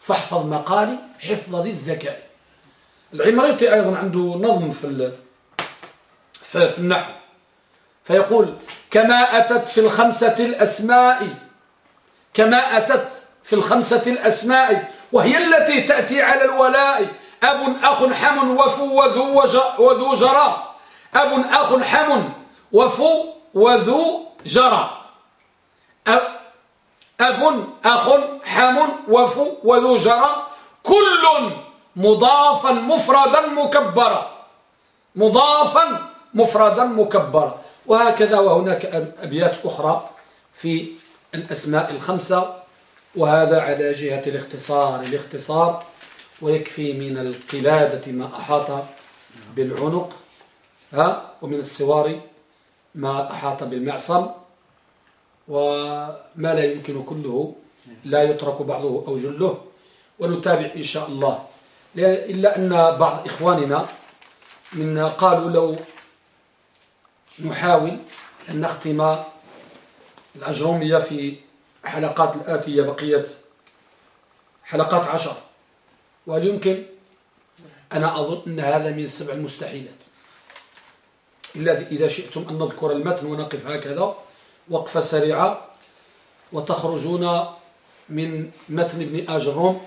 فاحفظ مقالي حفظ ذي الذكاء. العمريطي أيضا عنده نظم في في النحو. فيقول كما أتت في الخمسة الأسماء كما أتت في الخمسة الأسماء وهي التي تأتي على الولاء أب أخ حم وفو وذو, وذو جرى. أب أخ حم وفو وذو جرى. أب أخ حم وفو وذو جرى. كل مضافا مفردا مكبرا. مضافا مفردا مكبرا. وهكذا وهناك أبيات أخرى في الأسماء الخمسة. وهذا على جهة الاختصار. الاختصار ويكفي من القلادة ما أحاط بالعنق ها ومن السوار ما أحاط بالمعصم وما لا يمكن كله لا يترك بعضه أو جله ونتابع إن شاء الله. إلا أن بعض إخواننا منا قالوا لو نحاول أن نختم الأجرومية في حلقات الآتية بقية حلقات عشر. وهل يمكن أنا أظن أن هذا من السبع المستحيلات؟ إلا إذا شئتم أن نذكر المتن ونقف هكذا وقفة سريعة وتخرجون من متن ابن آجروم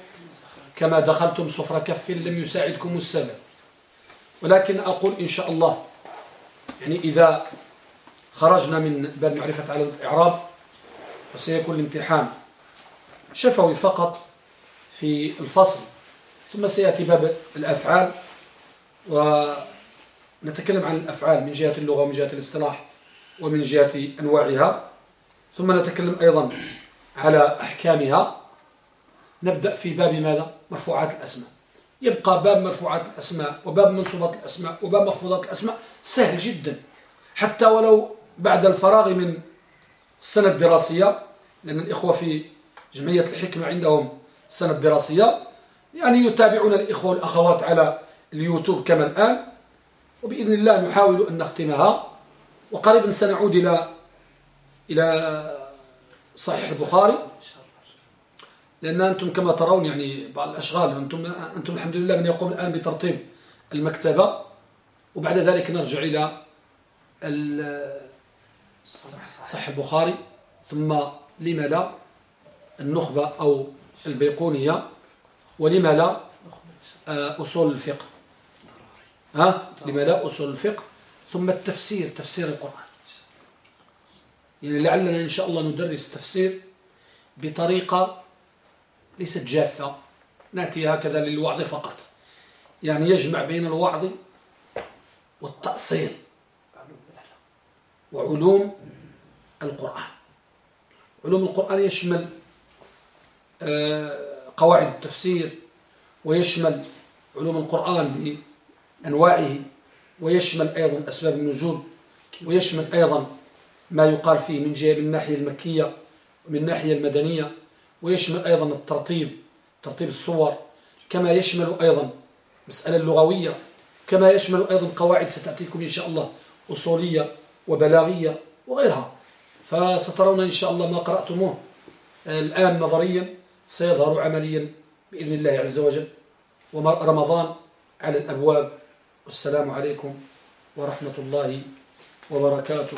كما دخلتم صفر كف لم يساعدكم السبب ولكن أقول إن شاء الله يعني إذا خرجنا من باب معرفة على الإعراب وسيكون الامتحان شفوي فقط في الفصل. ثم سيأتي باب الأفعال ونتكلم عن الأفعال من جهة اللغة ومن جهة الاصطلاح ومن جهة أنواعها. ثم نتكلم أيضا على أحكامها. نبدأ في باب ماذا؟ مرفوعات الأسماء. يبقى باب مرفوعات الأسماء وباب منصوبات الأسماء وباب مخفوضات الأسماء سهل جدا. حتى ولو بعد الفراغ من السنة الدراسية لأن الإخوة في جمعية الحكمة عندهم السنة الدراسية يعني يتابعون الإخوة والأخوات على اليوتيوب كما الآن وبإذن الله نحاول أن نختمها. وقريبا سنعود إلى إلى صحيح البخاري. لأن أنتم كما ترون يعني بعض الأشغال أنتم, أنتم الحمد لله من يقوم الآن بترتيب المكتبة. وبعد ذلك نرجع إلى صحيح البخاري. ثم لما لا النخبة أو البيقونية. ولما لا؟ أصول الفقه. ها؟ لما لا؟ أصول الفقه. ثم التفسير تفسير القرآن. يعني لعلنا إن شاء الله ندرس التفسير بطريقة ليست جافة. نأتي هكذا للوعظ فقط. يعني يجمع بين الوعظ والتأصيل وعلوم القرآن. علوم القرآن يشمل آه، قواعد التفسير ويشمل علوم القرآن بأنواعه ويشمل أيضا أسباب النزول ويشمل أيضا ما يقال فيه من جهة من الناحية المكية ومن الناحية المدنية ويشمل أيضا الترتيب ترتيب الصور كما يشمل أيضا مسألة اللغوية كما يشمل أيضا قواعد ستأتيكم إن شاء الله أصولية وبلاغية وغيرها. فسترون إن شاء الله ما قرأتموه الآن نظريا. سيظهر عمليا بإذن الله عز وجل. ورمضان على الأبواب. والسلام عليكم ورحمة الله وبركاته.